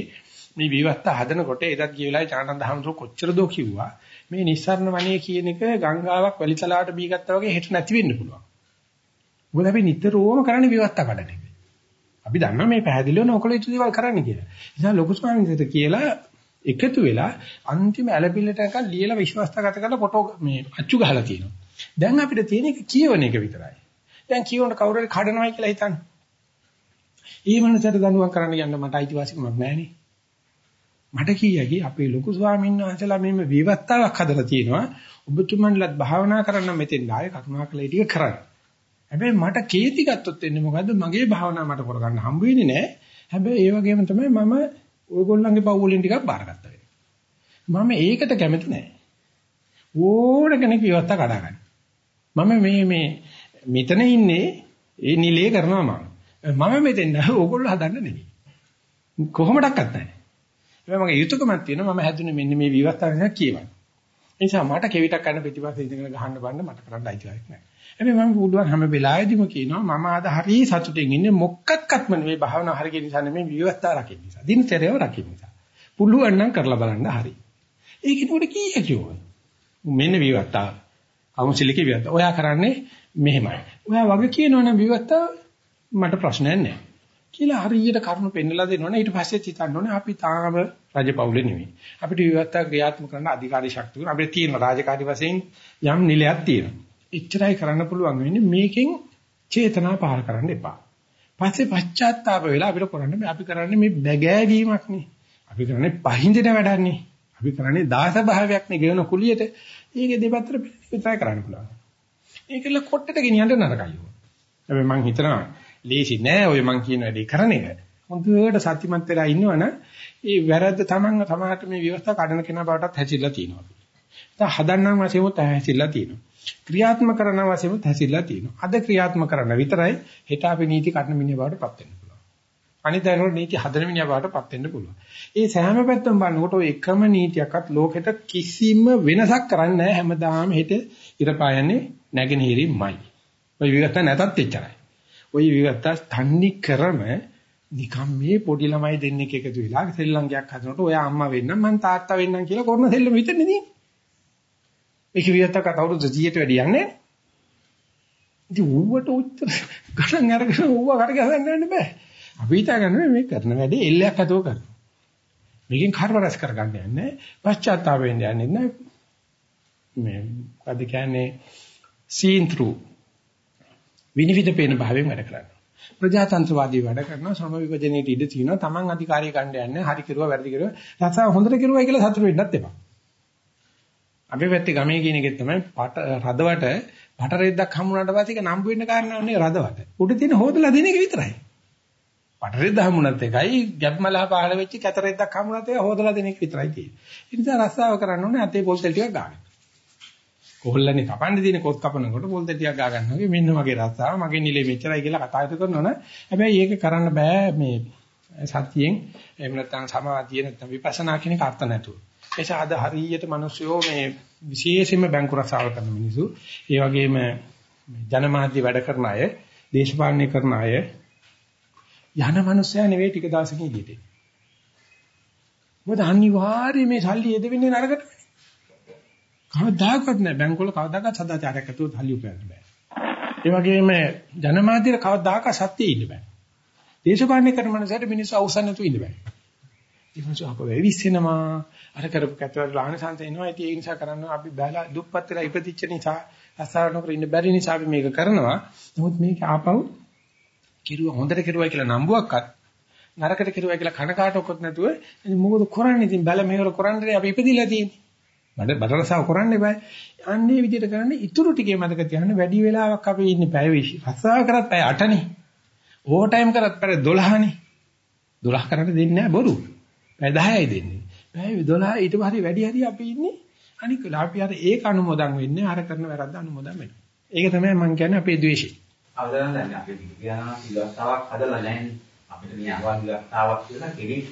මේ විවස්ථා හදනකොට එදත් ගිය වෙලාවේ චානන්ද හඳුර කොච්චර දෝ කිව්වා මේ නිස්සාරණ වණේ කියන එක ගංගාවක් වැලිතලාවට බීගත්තා වගේ හෙට නැති වෙන්න පුළුවන්. මොකද අපි නිතරම කරන්නේ විවස්ථා කඩන එක. අපි දන්නවා මේ පැහැදිලිව නොකල යුතු දේවල් කරන්න කියලා. ඒ නිසා ලොකු ස්වාමීන් කියලා එකතු වෙලා අන්තිම ඇලපිල්ලට එකක් ලියලා විශ්වාසගත කරලා ෆොටෝ මේ අච්චු ගහලා තියෙනවා. දැන් අපිට තියෙන එක කියවන එක විතරයි. දැන් කියවන කවුරු හරි කඩනවයි කියලා හිතන්නේ. ඊ මනසට දඬුවම් කරන්න යන්න මට අයිතිවාසිකමක් නැහැනේ. මට කියකි අපේ ලොකු ස්වාමීන් වහන්සේලා මෙන්න විවස්ථාවක් හදලා තියෙනවා. ඔබතුමන්ලත් භාවනා කරන්න මෙතෙන් ආයේ කරුණාකර ඒ ටික කරන්න. හැබැයි මට කේති ගත්තොත් වෙන්නේ මොකද්ද? මගේ භාවනාව මට කරගන්න හම්බ වෙන්නේ නැහැ. හැබැයි ඒ වගේම තමයි මම ඔයගොල්ලන්ගේ පව් වලින් ටිකක් බාරගත්තා වෙන්නේ. මම ඒකට කැමති නැහැ. ඕන කෙනෙක් විවස්ථා කඩා ගන්න. මම මේ මේ මෙතන ඉන්නේ ඒ නිලයේ කරනවා මම. මම මෙතෙන් ඕගොල්ලෝ හදන්න නෙමෙයි. කොහොමඩක්වත් නැහැ. ඒ මගේ යුතුයකමක් තියෙනවා මම හැදුනේ මෙන්න මේ විවස්ථා නිසා කියවන්න. ඒ නිසා මට කෙවිතක් කරන්න පිටිපස්සේ ඉඳගෙන ගහන්න බන්න මට කරන්න අයිතියක් නැහැ. හැබැයි මම පුළුවන් හැම වෙලාවෙදිම කියනවා මම අද හරි සතුටින් ඉන්නේ මොකක්වත්ම නෙවෙයි භාවනා හරිය නිසා නෙමෙයි විවස්ථා රකින්න නිසා. දිනචර්යාව රකින්න නිසා. පුළුවන් නම් කරලා බලන්න හරි. ඒක නෝඩ කීය කියෝ. මෙන්න විවස්ථා. කවුන්සිලකේ විවස්ථා. ඔයා කරන්නේ මෙහෙමයි. ඔයා වගේ කියනවනම් විවස්ථා මට ප්‍රශ්නයක් නැහැ. කියලා හරියට කරුණු පෙන්නලා දෙනවනේ ඊට පස්සේ හිතන්න ඕනේ අපි තාම රජපෞලේ නෙවෙයි. අපිට විවස්ථා ක්‍රියාත්මක කරන්න අධිකාරී ශක්තිය අපිට තියෙන රාජකාරී වශයෙන් යම් නිලයක් තියෙනවා. එච්චරයි කරන්න පුළුවන් වෙන්නේ මේකෙන් චේතනා පහල කරන්න එපා. පස්සේ පශ්චාත්තාප වෙලා අපිට කරන්නේ අපි කරන්නේ මේ බැගෑවීමක් නේ. අපි කරන්නේ පහින්දින වැඩක් නේ. අපි කරන්නේ දාස භාවයක් නේ ගෙවන කුලියට. ඒකේ දෙපැත්තට විතරයි කරන්න පුළුවන්. ඒකල කොට්ටට ගෙනියන්න නරකයි. හැබැයි මං හිතනවා ලේසි නෑ ඔය මං කියන වැඩේ කරන එක. හොඳට සත්‍යමත් වෙලා ඉන්නවනම් ඒ වැරද්ද තමන් තමහට මේ ව්‍යවස්ථා කඩන කෙනා බවටත් හැසිරලා තියෙනවා. දැන් හදන්නම් වශයෙන්ම හැසිරලා තියෙනවා. ක්‍රියාත්මක කරන වශයෙන්ම හැසිරලා තියෙනවා. අද ක්‍රියාත්මක කරන විතරයි හෙට අපි නීති කඩන මිනිහ බවට පත් වෙන්න පුළුවන්. අනිත් අයනොට නීති හදන මිනිහා බවටපත් වෙන්න පුළුවන්. ඒ සෑම පැත්තම බලනකොට ඔය එකම නීතියක්වත් ලෝකෙට කිසිම වෙනසක් කරන්නේ නැහැ හැමදාම හිත ඉරපායන්නේ නැගෙනහිරින්මයි. ඔය විගත නැතත් එච්චරයි. ඔය විගත තන්නේ කරම නිකම් මේ පොඩි ළමයි දෙන්නෙක් එකතු වෙලා සෙල්ලංගයක් හදනකොට ඔයා අම්මා වෙන්නම් මං තාත්තා වෙන්නම් කියලා කරන සෙල්ලම විතරනේ නේ. ඒක විගතක අවුරුදු 100ට වැඩි යන්නේ. ඉතින් ඌවට උත්තර ගණන් අරගෙන ඌව කරගන්න යන්න බෑ. අපි හිතාගන්නේ මේ කරන වැඩේ එල්ලයක් අතව කරනවා. මේකෙන් කර්ම රැස් කරගන්න යන්නේ පශ්චාත්තාප වෙන්න යන්නේ නැහැ. මේ අද කියන්නේ seen through විනිවිද පේන භාවයෙන් වැඩ කරනවා. ප්‍රජාතන්ත්‍රවාදී වැඩ කරනවා ශ්‍රම විභජනයේට ඉඩ තියෙනවා. Taman අධිකාරිය ගන්න යන්නේ හරි කෙරුවා වැරදි කෙරුවා. රසාව හොඳට කෙරුවා කියලා සතුට වෙන්නත් එපා. අපේ පැත්තේ ගමේ කියන එකේ තමයි රදවට බට රෙද්දක් හම්බුනාට පස්සේ ඒක නම්බු වෙන්න කාරණාවනේ රදවට. උඩ තියෙන හොදලා දෙන එක විතරයි. බට රෙද්ද හම්බුනත් එකයි ගැබ්මලහ පහළ වෙච්ච කැත රෙද්දක් හම්බුනත් ඒක හොදලා දෙන එක විතරයි තියෙන්නේ. ඒ නිසා රස්සාව කරන්න ඕනේ අතේ පොල් තෙල් ටිකක් ගන්න. කොහොල්ලනේ කපන්නේ තියෙන කොත් කපනකොට පොල් තෙල් ටිකක් ගා ගන්නවා වගේ මෙන්න මගේ රස්සාව මගේ නිලේ මෙච්චරයි කියලා කතා කරනවනේ. හැබැයි ඒක කරන්න බෑ මේ සතියෙන් එහෙම නැත්නම් සමාධිය නැත්නම් විපස්සනා කියන කාර්ත නැතුව. එසා අද හරියට මිනිස්සුયો මේ විශේෂයෙන්ම බැංකු රස්සාව කරන මිනිස්සු, ඒ වගේම ජනමාධ්‍ය වැඩ කරන අය, දේශපාලනය කරන අය යන මිනිස්සයා නෙවෙයි ටික දවසකින් ඉදිරියට. මොකද අනිවාර්යයෙන් මේ සල්ලි යෙදෙන්නේ නරකට. කවදාකවත් නෑ. බැංකුවල කවදාකවත් සදාචාරයක් ඇතුව සල්ලි උපයන්න බෑ. ඒ වගේම ජනමාධ්‍යර කවදාකවත් සත්‍යයේ ඉන්න බෑ. දේශපාලනය කරන මනසට මිනිස්සු අවසන් නැතුව ඉන්න බෑ. ඊමණස අප වෙවිස්සෙනවා. අර කරපු කැතවල ආනසන්ත එනවා. ඉතින් ඒ නිසා කරන්න අපි බැලලා දුප්පත් වෙලා ඉපදිච්ච නිසා අසාර නොකර ඉන්න බැරි නිසා අපි මේක කරනවා. නමුත් මේක ආපහු කිරුවා හොඳට කිරුවා කියලා නම්බුවක්වත් නරකට කිරුවා කියලා කනකාටොක්කොත් නැතුව මොකද කරන්නේ? ඉතින් බැල මේවල කරන්නේ අපි ඉපදිලා තියෙන්නේ. බඩ බඩරසාව කරන්න බෑ අන්නේ විදිහට කරන්නේ ඉතුරු ටිකේ මතක තියාගන්න වැඩි වෙලාවක් අපි ඉන්නේ පැය 20 රසාව කරත් පැය 8නේ ඕවර් ටයිම් කරත් පැය 12නේ 12 කරන්න දෙන්නේ නැහැ බොරු පැය 10යි දෙන්නේ. පැය 12 ඊට පස්සේ වැඩි හරි අපි ඉන්නේ අනික අපි අර ඒක අනුමෝදන් වෙන්නේ අර කරන වැරද්ද අනුමෝදන් වෙනවා. ඒක තමයි මම කියන්නේ අපේ ද්වේෂය. අවදානම් දැන් අපි විද්‍යාන විවස්ථාවක් හදලා නැහැ. අපිට මේ අවන් විවස්ථාවක් කියලා කෙනෙක්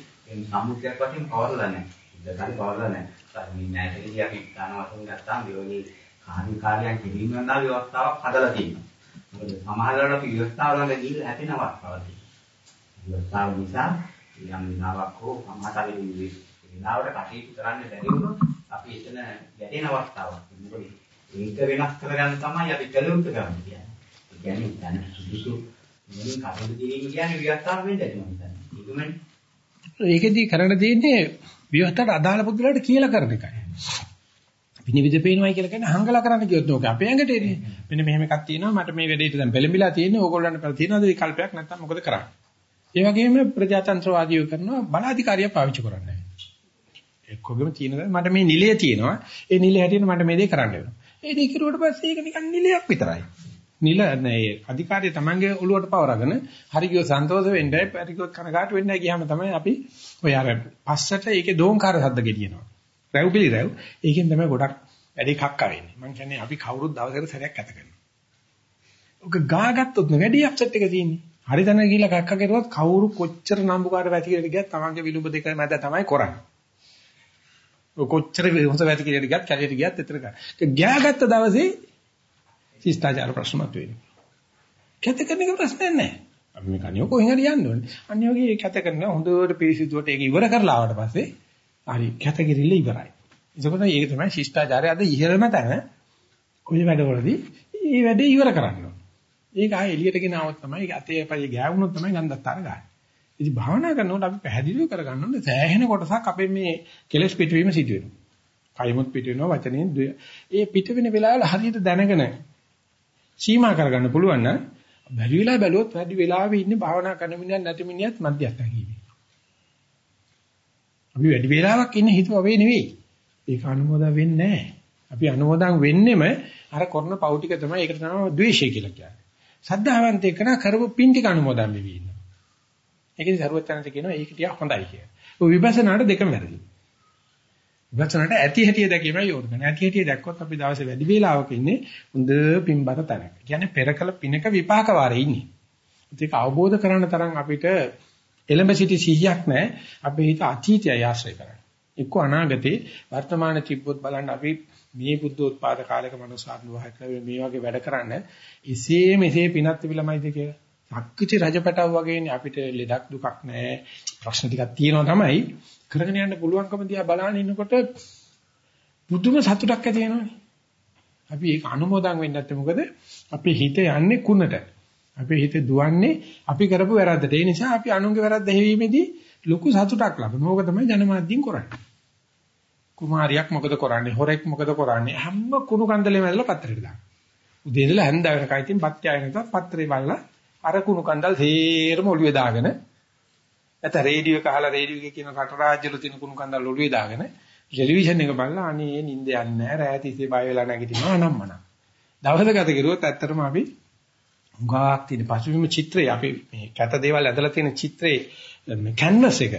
සම්මුතියක් වශයෙන් පවරලා නැහැ. ඉඳන් පවරලා නැහැ. මේ නැටකදී අපි දාන වශයෙන් ගත්තාම මේ කාර්ය කාර්යයන් කිරීම යන විවස්ථාවක් හදලා තියෙනවා. මොකද සමහරවල් අපි විවස්ථාව ළඟ ගිහිල්ලා හැපෙනවා වගේ. විවස්ථාව නිසා යම් විනාවක් හෝ සමාතලෙ විනාවට කටයුතු කරන්න බැරි වුණොත් අපි එතන ගැටෙන අවස්ථාවක්. මොකද ඒක වෙනස් කරගන්න තමයි අපි කලුත් කරන්නේ කියන්නේ. ඒ කියන්නේ දැන් සුදුසු මේ කටයුතු කිරීම කියන්නේ විවස්ථාව වෙන්න ඇති මම හිතන්නේ. ඒකෙදී කරන්න තියෙන්නේ විවස්ථාවට අදාළ පුදුලට කියලා කරන එකයි. විනිවිද පේනවයි කියලා කියන්නේ හංගලා කරන්න කියොත් ඕක අපේ ඇඟට එන්නේ. මෙන්න මෙහෙම එකක් තියෙනවා. මට මේ වැඩේට දැන් පෙළඹිලා තියෙන්නේ. ඕගොල්ලන්ට පෙළ තියෙනවද විකල්පයක්? නැත්නම් මොකද කරන්නේ? ඒ වගේම ප්‍රජාතන්ත්‍රවාදීව කරනවා බලාධිකාරිය පාවිච්චි කරන්නේ එක්කගෙම තියෙනවා මට මේ නිලය තියෙනවා. ඒ නිලය හැටියට මට මේ දේ කරන්න වෙනවා. ඒ දේ කිරුවට පස්සේ ඒක නිකන් නිලයක් විතරයි. නිල නෑ අධිකාරිය තමන්ගේ ඔළුවට පවරගෙන හරි ගියෝ සන්තෝෂ වෙන්නයි හරි ගියෝ කනගාටු වෙන්නයි ගියාම තමයි අපි ඔය අර පස්සට ඒකේ දෝංකාර සද්ද ගෙනියනවා. රැව් පිළි රැව් ඒකෙන් තමයි ගොඩක් වැඩි කක්ක වෙන්නේ. මං කියන්නේ අපි කවුරුත් දවසකට සැරයක් ඇත කරනවා. ඔක ගාගත්තොත් වැඩි අප්සෙට් එක තියෙන්නේ. හරි තැන ගිහිල්ලා කක්ක කෙරුවත් කවුරු කොච්චර නම්බුකාර වැතිකිරට ගියත් තමන්ගේ විලුඹ දෙක මැද තමයි කරන්නේ. ඔය කොච්චර හොඳ වැතිකිරට ගියත් කැලේට ගියත් එතන ගන්න. ඒක ගෑගත්ත දවසේ ශිෂ්ටාචාර ප්‍රශ්න මතුවෙනවා. කැත කරන එක ප්‍රශ්නයක් නැහැ. අපි මේ කණියෝ කොහෙන් හරි යන්න ඕනේ. අනිත් වගේ කැත කරන හොඳට පිරිසිදුවට ඒක ඉවර කරලා ආවට පස්සේ හරි කැත කිරිල්ල ඉවරයි. ඒකෝට ඒක තමයි ශිෂ්ටාචාරය අද ඉහළම තැන. ඔය වැඩවලදී මේ වැඩේ ඉවර කරන්න ඕනේ. ඒක ආයෙ එළියට ගෙනාවොත් තමයි ඒක අතේ පය ගෑවුනොත් තමයි ගන්ධත්තර ගන්න. ඉතින් භාවනා කරනකොට අපි පැහැදිලිව කරගන්න ඕනේ සෑහෙන කොටසක් අපේ මේ කෙලෙස් පිටවීම සිදු වෙනවා. කයමුත් පිට වෙනවා වචනෙන් ඒ පිට වෙන වෙලාවල හරියට දැනගෙන සීමා කරගන්න පුළුවන් නම් බැරි වෙලා බැලුවොත් වැඩි වෙලාවෙ ඉන්නේ භාවනා කරන මිනිහත් නැති මිනිහත් මැදිහත් කිව්වේ. අපි වැඩි වෙලාවක් ඉන්නේ හිතුව වේ නෙවෙයි. ඒක අනුමෝදන් වෙන්නේ නැහැ. අපි අනුමෝදන් වෙන්නෙම අර කරන පව් ටික තමයි ඒකට තමයි ද්වේෂය කියලා කියන්නේ. සද්ධාවන්ත එක්කන කරපු පින් ටික අනුමෝදන් වෙවි ඉන්නවා. ඒකෙදි සරුවචනන්ත කියනවා ඒක ටික හොඳයි කියලා. ඔය විපස්සනාට දෙකම වැරදි. විපස්සනාට ඇති හැටිය දැකීමයි යෝගන. ඇති හැටිය දැක්කොත් අපි දවසේ වැඩි වේලාවක ඉන්නේ හොඳ පින්බර තැනක. කියන්නේ පෙරකල පිනක විපාක වාරේ ඉන්නේ. ඒක අවබෝධ කරගන්න තරම් අපිට එළඹ සිටි සිහියක් නැහැ. අපේ හිත අතීතය ආශ්‍රය කරන්නේ. එක්ක අනාගතේ වර්තමාන තිබ්බොත් බලන්න අපි මේ බුද්ධෝත්පාද කාලයක මනුස්සාත්ම වහකලා මේ වගේ වැඩ කරන්න එසේ මෙසේ පිනත් තිබිලමයිද කියලා. සක්විති රජපටව වගේනේ අපිට ලෙඩක් දුකක් නැහැ. ප්‍රශ්න ටිකක් තියෙනවා තමයි. කරගෙන යන්න පුළුවන්කම දිහා බලන ඉන්නකොට බුදුම සතුටක් ඇති වෙනවනේ. අපි ඒක අනුමෝදන් වෙන්නේ නැත්නම් මොකද? අපේ හිත යන්නේ කුණට. අපේ හිත දුවන්නේ අපි කරපු වැරද්දට. ඒ නිසා අපි අනුන්ගේ වැරද්ද හැවීමේදී ලොකු සතුටක් ලබනවා. ඕක තමයි ජනමාධ්‍යින් කරන්නේ. කුමාරියක් මොකද කරන්නේ? හොරෙක් මොකද කරන්නේ? හැම කුණු කන්දලෙම ඇදලා පත්‍රෙට දානවා. උදේ ඉඳලා හැන්ද වෙනකන් ඉතින් පත්‍ය ආයෙනත පත්‍රේ බලලා අර කුණු කන්දල් සේරම ඔළුවේ දාගෙන නැත්නම් රේඩියෝ එක අහලා රේඩියෝ එකේ කියන රට රාජ්‍යවල තියෙන කුණු කන්දල් ඔළුවේ දාගෙන ටෙලිවිෂන් එක බලලා අනේ නිින්ද යන්නේ නැහැ රැය තිස්සේ බය වෙලා නැගිටිනවා අනම්මන. දවස ගත කරුවොත් ඇත්තටම අපි උගාක් තියෙන පසුබිම චිත්‍රය අපි මේ කැත දේවල් ඇදලා තියෙන චිත්‍රයේ මේ කැන්වස් එක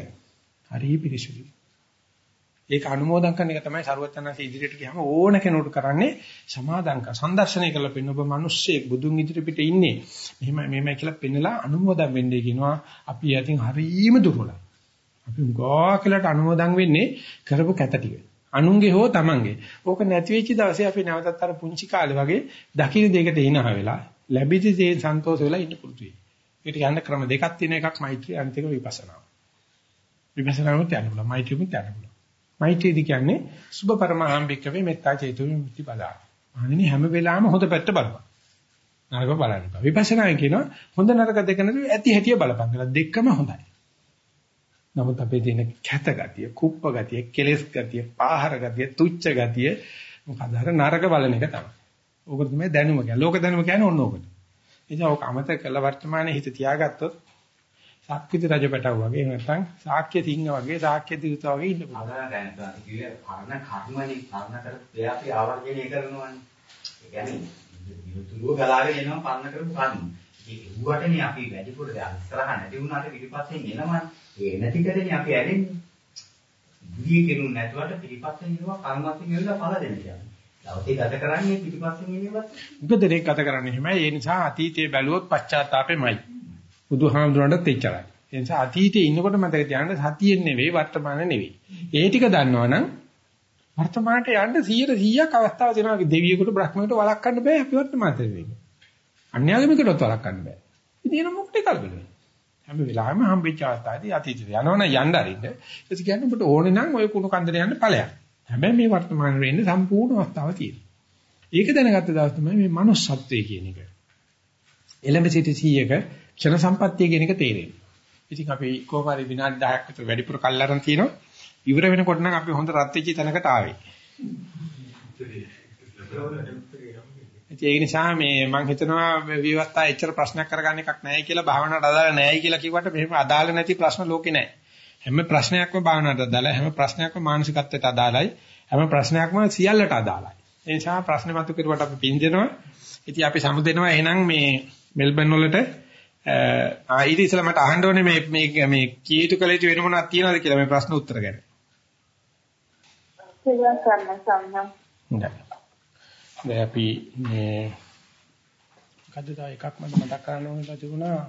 හරි පිරිසුදුයි. ඒක අනුමෝදන් කරන එක තමයි ਸਰවඥාන්සේ ඉදිරියට ගියාම ඕන කෙනෙකුට කරන්නේ සමාදන් කර සංදර්ශනය කරලා පෙන්න ඔබ මිනිස්සෙක් බුදුන් ඉදිරි පිට ඉන්නේ. මෙහෙම මෙහෙමයි කියලා පෙන්නලා අනුමෝදන් වෙන්නේ කියනවා අපි යටින් හරීම දුර්වලයි. අපි උගා කියලාට අනුමෝදන් වෙන්නේ කරපු කැත ටික. අනුන්ගේ හෝ තමන්ගේ. ඕක නැති වෙච්ච දවසේ අපි නැවතත් අර පුංචි කාලේ වගේ දකින්න දෙයකට hina වෙලා ලැබිච්ච දේ සන්තෝෂ වෙලා ඉන්න පුරුදු වෙයි. ඒකට යන්න ක්‍රම දෙකක් තියෙන එකක් මෛත්‍රී අනිත් එක විපස්සනා. විපස්සනාවත් යන්න පුළුවන් මෛත්‍රියමුත් යන්න පුළුවන්. මෛත්‍රියද කියන්නේ සුභ පරමහම්බිකවේ මෙත්තා චේතු විමුක්ති බලා. අනිනේ හැම වෙලාවෙම හොඳ පැත්ත බලපන්. නරක බලන්න එපා. විපස්සනා කියනවා හොඳ නරක දෙක නැතුව ඇති හැටිය බලපන් කියලා. දෙකම හොඳයි. නමුත් අපේ තියෙන කැත ගතිය, කුප්ප ගතිය, කෙලෙස් ගතිය, පාහර ගතිය, තුච්ච ගතිය මොකද අර නරක බලන එක තමයි. ඕක තමයි දැනුම කියන්නේ. ලෝක දැනුම කියන්නේ ඔන්න ඕකට. එනිසා ඕක අමතක කළ වර්තමානයේ හිත තියාගත්තොත් සක්විති රජපටව වගේ නැත්නම් ශාක්‍ය සිංහ වගේ ශාක්‍ය දිවිත වගේ ඉන්න පුළුවන්. අදාළ දැන් කිව්වේ පරණ කර්මනේ පරණ කර අපි ආවර්ජනය කරනවානේ. ඒ කියන්නේ විරුතුරුව ගලාගෙන එනවා පරණ කරපු කර්ම. ඒක උවටනේ අපි වැඩිපුර ඉස්සරහ නැති වුණාට පිටිපස්සෙන් එනවනේ. ඒ නැති කරන්නේ අපි ඇලෙන්නේ. බුදිය කෙරුණ නැතුවට පිටිපස්සෙන් එනවා කර්මයෙන් එනවා පළ දෙන්න කියන්නේ. දවසේ ගත කරන්නේ පිටිපස්සෙන් එනවත්. මොකද ඒක ගත කරන්නේ එහෙමයි. ඒ නිසා අතීතයේ බැලුවොත් පශ්චාත්තාපෙමයි. බුදුහාමුදුරන්ටත් එච්චරයි. ඒ නිසා අතීතයේ ඉන්නකොට මතක තියාගන්න සතියෙන් නෙවෙයි වර්තමාන නෙවෙයි. ඒ ටික දන්නවනම් වර්තමානට යන්න 100%ක් අවස්ථාව දෙනවා. දෙවියෙකුට බ්‍රහ්මයෙකුට වළක්වන්න බෑ අපි වර්තමානට වෙන්නේ. අන්‍යාගමිකටවත් වළක්වන්න බෑ. ඉතින් එන මොකටද කල්පනා හැම වෙලාවෙම හම්බෙච්ච අවස්ථාවේදී අතීතයට යනවනම් යන්න අරින්න. ඒක කියන්නේ ඔබට ඕනේ නම් ওই කුණු කන්දර යන්න ඵලයක්. හැබැයි මේ වර්තමානයේ වෙන්නේ සම්පූර්ණ අවස්ථාව තියෙනවා. ඒක දැනගත්ත දවස් තමයි මේ manussත්වයේ කියන එක. එළඹ සිටි 100ක ක්ෂණ සම්පත්තිය කියන එක තේරෙන්නේ. ඉතින් අපි කොහොම හරි විනාඩි 10ක් විතර වැඩිපුර කල්ලාරන් තියෙනවා. ඉවර වෙනකොට නම් අපි හොඳ රත් වෙච්ච තැනකට ආවේ. ඒ නිසා මේ මම හිතනවා මේ විවස්ථා එච්චර ප්‍රශ්නයක් කරගන්න එකක් නැහැ කියලා භාවනාවට අදාළ නැහැයි කියලා කිව්වට මෙහෙම අදාළ නැති ප්‍රශ්න ලෝකේ නැහැ. හැම ප්‍රශ්නයක්ම භාවනාවට අදාළයි. හැම ප්‍රශ්නයක්ම මානසිකත්වයට අදාළයි. හැම ප්‍රශ්නයක්ම සියල්ලට අදාළයි. ඒ නිසා ප්‍රශ්න මතු කරුවට අපි පින් දෙනවා. ඉතින් අපි සමුදෙනවා එහෙනම් මේ මෙල්බන් වලට ආ ඊට ඉස්සෙල්ලා මට අහන්න ඕනේ මේ මේ මේ කීයුතු යුතු වෙන මොනවද තියනවද කියලා මේ ප්‍රශ්න උත්තර ගැන. දැන් අපි මේ මොකද්ද තව එකක් මට මතක් කරන්න ඕනේ තිබුණා.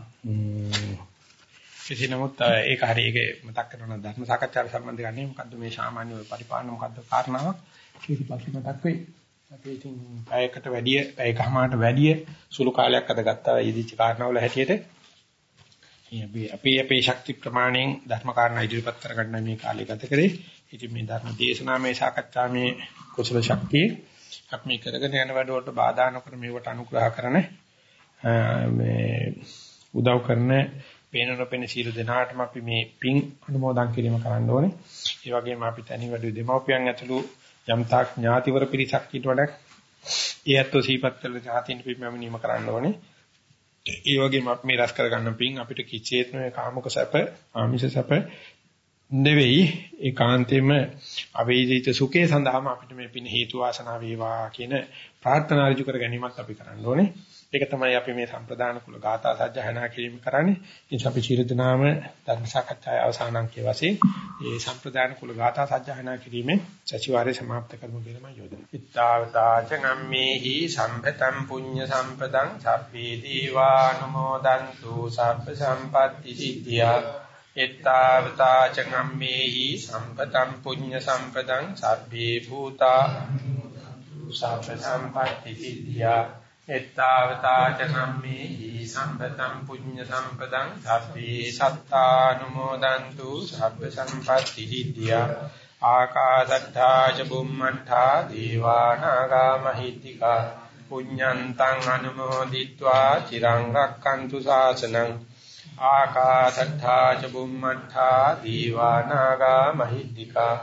කෙසේ නමුත් ඒක හරි ඒක මතක් කරන ධර්ම සාකච්ඡාවට සම්බන්ධ ගන්නේ මොකද්ද මේ සාමාන්‍ය පරිපාලන මොකද්ද කාරණාවක් කීටි පස්සේ මතක් වෙයි. අපි ඉතින් පැයකට වැඩිය පැයකමාරට වැඩිය සුළු කාලයක් අද ගත්තා ඊදිච්ච කාරණාවල හැටියට අපි අපි අපේ ශක්ති ප්‍රමාණයෙන් ධර්ම කාරණා ඉදිරිපත් කරගන්න මේ කාලය ගත කරේ. ඉතින් මේ ධර්ම දේශනාවේ සාකච්ඡාවේ කුසල ශක්තිය අපි මේ කරගෙන යන වැඩ වලට බාධා නොකර මේවට අනුග්‍රහ කරන මේ උදව් කරන පේන නොපෙන සීල දෙනාටම අපි මේ පින් අනුමෝදන් කිරීම කරන්න ඕනේ. ඒ වගේම අපි තනි වැඩි දෙමව්පියන් ඇතුළු යම්තාක් ඥාතිවර පිරිසක් ඊට වඩා ඒ අත්ව සීපත් කළ ඥාතින් පිරිමැමීම කරන්න ඕනේ. ඒ වගේම අපි මේ රස කරගන්න පින් අපිට කිචේත්ම කාමක සැප, ආමිෂ සැප නෙවෙයි ඒකාන්තයෙන්ම අවේදිත සුඛේ සඳහාම අපිට මේ පින හේතු වාසනා වේවා කියන ප්‍රාර්ථනා ඍජු කර ගැනීමත් අපි කරන්න ඕනේ. ඒක තමයි අපි මේ සම්ප්‍රදාන කුල ගාථා සජ්ජහනා කිරීම කරන්නේ. ඉතින් අපි චිර දනාම ධර්ම සාකච්ඡාවේ අවසාන අංකයේ වශයෙන් මේ සම්ප්‍රදාන කුල ගාථා සජ්ජහනා කිරීමේ සතිವಾರේ સમાપ્ત කරමු කියලා මම යෝජනා. ඉත්තාවතාච ගම්මේහි සම්පතම් පුඤ්ඤ සම්පතං සබ්බේ දීවානුමෝදන්තු සබ්බ සම්පත්ති සිද්ධියා. ඉත්තාවතාච ගම්මේහි සම්පතම් පුඤ්ඤ සම්පතං සබ්බේ භූතා සබ්බ සම්පත්ති සිද්ධියා. එත්තාවතාච කම්මේ සම්පතම් පුඤ්ඤ සම්පතං සබ්බේ සත්තානුමෝදන්තු සබ්බ සම්පatti හිද්දියා ආකාශත්තා ච බුම්මණ්ඨා දීවානාගා මහිත්‍තිකා පුඤ්ඤන්තං අනුමෝදිत्वा චිරං රක්칸තු ශාසනං ආකාශත්තා ච බුම්මණ්ඨා දීවානාගා මහිත්‍තිකා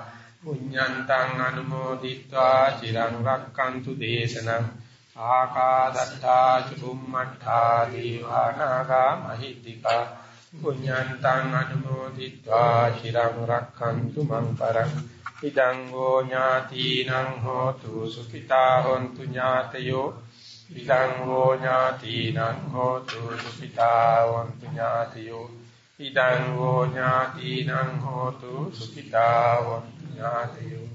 පුඤ්ඤන්තං අනුමෝදිत्वा චිරං රක්칸තු දේශනං ආකාදත්තා චුම්මත්තා දීවානාගා මහිද්దికා පුඤ්ඤන්තං අනුමෝදිත්වා චිරං රක්ඛන්තු මං පරං ඉදං ගෝ ඥාතිනං හෝතු සුඛිතා හොන්තු ඥාතයෝ ඉදං ගෝ ඥාතිනං හෝතු සුඛිතා හොන්තු ඥාතයෝ ඉදං ගෝ ඥාතිනං හෝතු සුඛිතා හොන්තු ඥාතයෝ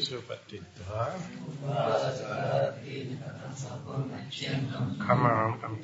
සුපත්තිත්වා කමං කම්